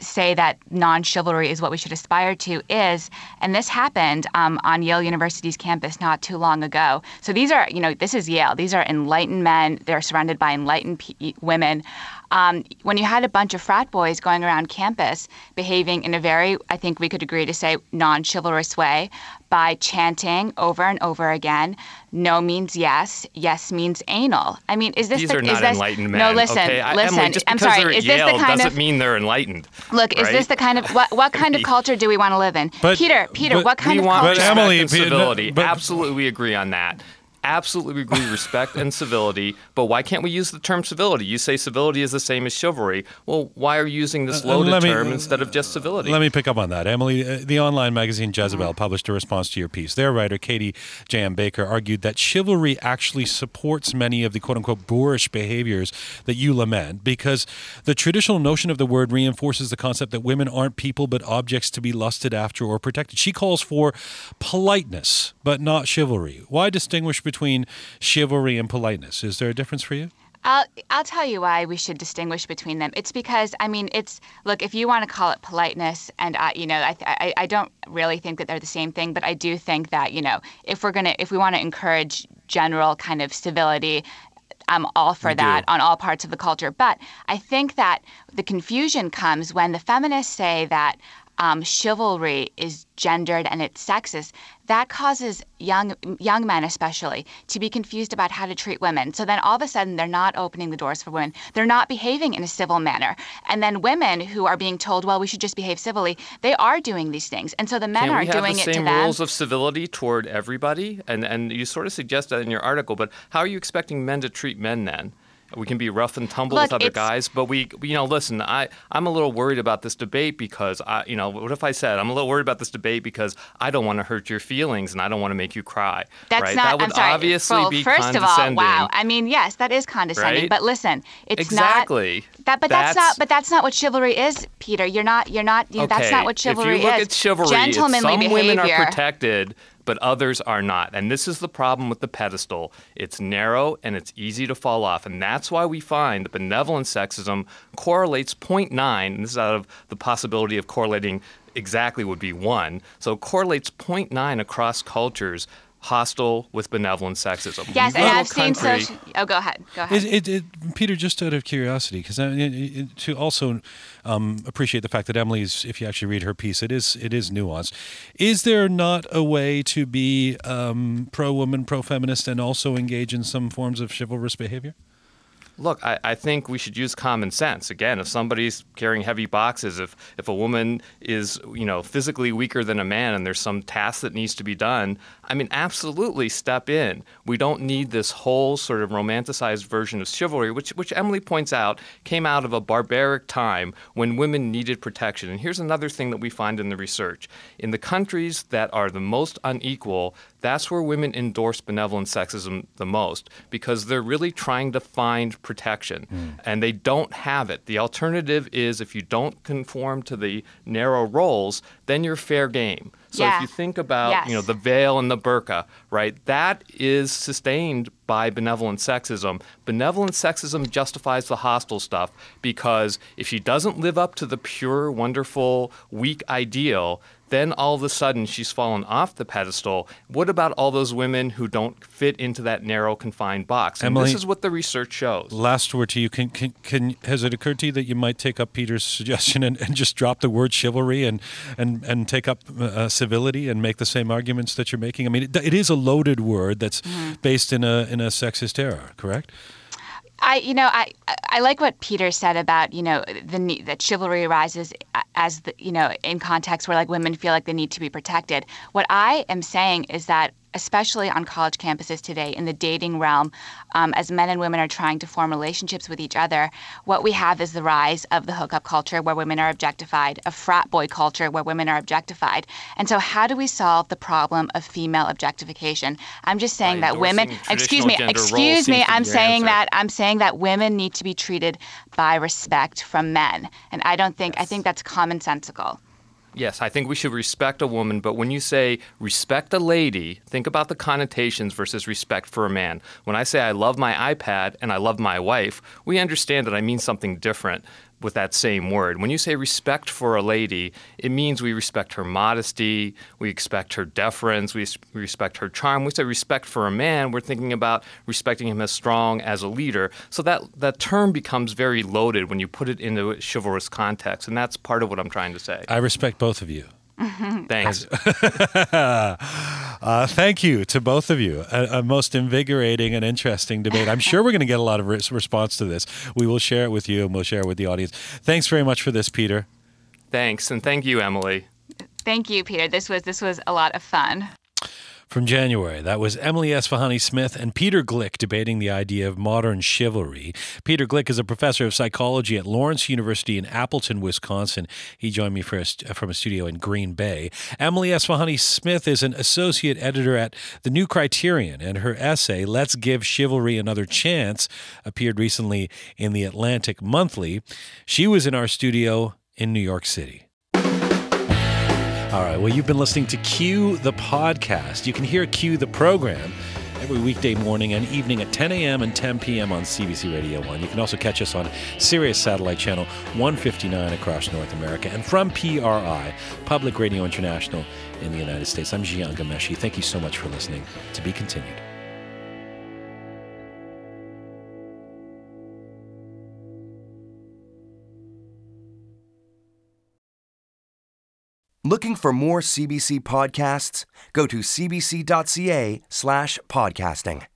say that non-chivalry is what we should aspire to is and this happened um, on yale university's campus not too long ago so these are you know this is yale these are enlightened men they're surrounded by enlightened pe- women um, when you had a bunch of frat boys going around campus behaving in a very i think we could agree to say non-chivalrous way by chanting over and over again no means yes, yes means anal. I mean, is this These the, are is not this, enlightened men. No, listen, okay? I, listen. Emily, just I'm because sorry. they're Is this Yale the kind doesn't of mean they're enlightened. look? Is this the kind of what what kind of <laughs> culture do we want to live in? But- Peter, Peter, but what kind we of want culture? respect Emily, and Pe- no, civility. but- Absolutely, we agree on that. Absolutely, we agree respect and civility. But why can't we use the term civility? You say civility is the same as chivalry. Well, why are you using this Uh, loaded let me- term instead of just civility? Let me pick up on that. Emily, uh, the online magazine Jezebel Mm-hmm. published a response to your piece. Their writer, Katie J.M. Baker, argued that chivalry actually supports many of the quote unquote boorish behaviors that you lament because the traditional notion of the word reinforces the concept that women aren't people but objects to be lusted after or protected. She calls for politeness, but not chivalry. Why distinguish between chivalry and politeness? Is there a difference for you? I'll I'll tell you why we should distinguish between them. It's because I mean, it's look if you want to call it politeness, and I, you know, I, I I don't really think that they're the same thing, but I do think that you know, if we're gonna if we want to encourage general kind of civility. I'm all for We do. that on all parts of the culture. But I think that the confusion comes when the feminists say that um, chivalry is gendered and it's sexist. That causes young young men, especially, to be confused about how to treat women. So then all of a sudden they're not opening the doors for women. They're not behaving in a civil manner. And then women who are being told, well, we should just behave civilly, they are doing these things. And so the men are doing the it to same rules of civility toward everybody? And and you sort of suggest that in your article, but how are you expecting men to treat men then? We can be rough and tumble Look, with other guys, but we, you know, listen. I, I'm a little worried about this debate because I, you know, what if I said I'm a little worried about this debate because I don't want to hurt your feelings and I don't want to make you cry. That's right? not. that would I'm sorry. obviously well, be first of all, wow. I mean, yes, that is condescending. Right? But listen, it's exactly. not that. But that's, That's- not. But that's not what chivalry is, Peter. You're not. You're not. You know, That's not what chivalry is. if you look is. at chivalry, Gentlemanly some behavior. women are protected, but others are not. And this is the problem with the pedestal. It's narrow and it's easy to fall off. And that's why we find that benevolent sexism correlates 0.9, and this is out of the possibility of correlating exactly would be one. So it correlates 0.9 across cultures hostile with benevolent sexism. Yes, We and live in a I've seen country- social. Oh, go ahead. Go ahead. It, it, it, Peter, just out of curiosity, because to also um, appreciate the fact that Emily's, if you actually read her piece, it is it is nuanced. Is there not a way to be um, pro woman, pro feminist, and also engage in some forms of chivalrous behavior? Look, I, I think we should use common sense. Again, if somebody's carrying heavy boxes, if if a woman is you know physically weaker than a man, and there's some task that needs to be done, I mean, absolutely step in. We don't need this whole sort of romanticized version of chivalry, which which Emily points out came out of a barbaric time when women needed protection. And here's another thing that we find in the research: in the countries that are the most unequal, that's where women endorse benevolent sexism the most because they're really trying to find protection mm. and they don't have it. The alternative is if you don't conform to the narrow roles, then you're fair game. So Yeah. if you think about, you know, the veil and the burqa, right? That is sustained by benevolent sexism. Benevolent sexism justifies the hostile stuff because if she doesn't live up to the pure, wonderful, weak ideal, then all of a sudden she's fallen off the pedestal. What about all those women who don't fit into that narrow, confined box? And Emily- this is what the research shows. Last word to you. Can, can, can has it occurred to you that you might take up Peter's suggestion and, and just drop the word chivalry and and and take up uh, civility and make the same arguments that you're making? I mean, it, it is a loaded word that's Mm-hmm. based in a in a sexist era, correct? I, you know, I, I like what Peter said about, you know, the that chivalry arises as the, you know, in context where like women feel like they need to be protected. What I am saying is that, especially on college campuses today, in the dating realm, um, as men and women are trying to form relationships with each other, what we have is the rise of the hookup culture where women are objectified, a frat boy culture where women are objectified. And so, how do we solve the problem of female objectification? I'm just saying that women, excuse me, excuse me, seems to be I'm saying answer. that I'm saying that women need to be treated by respect from men. And I don't think, I think that's commonsensical. Yes, I think we should respect a woman, but when you say respect a lady, think about the connotations versus respect for a man. When I say I love my iPad and I love my wife, we understand that I mean something different with that same word. When you say respect for a lady, it means we respect her modesty, we expect her deference, we respect her charm. We say respect for a man, we're thinking about respecting him as strong as a leader. So that that term becomes very loaded when you put it into a chivalrous context, and that's part of what I'm trying to say. I respect both of you. <laughs> Thanks. <laughs> Uh, thank you to both of you. A, a, most invigorating and interesting debate. I'm sure we're going to get a lot of re- response to this. We will share it with you and we'll share it with the audience. Thanks very much for this, Peter. Thanks, and thank you, Emily. Thank you, Peter. This was this was a lot of fun from January. That was Emily Esfahani Smith and Peter Glick debating the idea of modern chivalry. Peter Glick is a professor of psychology at Lawrence University in Appleton, Wisconsin. He joined me from a studio in Green Bay. Emily Esfahani Smith is an associate editor at The New Criterion, and her essay, Let's Give Chivalry Another Chance, appeared recently in The Atlantic Monthly. She was in our studio in New York City. All right. Well, you've been listening to Q the podcast. You can hear Q the program every weekday morning and evening at 10 a.m. and 10 p.m. on CBC Radio 1. You can also catch us on Sirius Satellite Channel 159 across North America and from PRI, Public Radio International in the United States. I'm Jian Ghomeshi. Thank you so much for listening. To be continued. Looking for more CBC podcasts? Go to cbc.ca slash podcasting.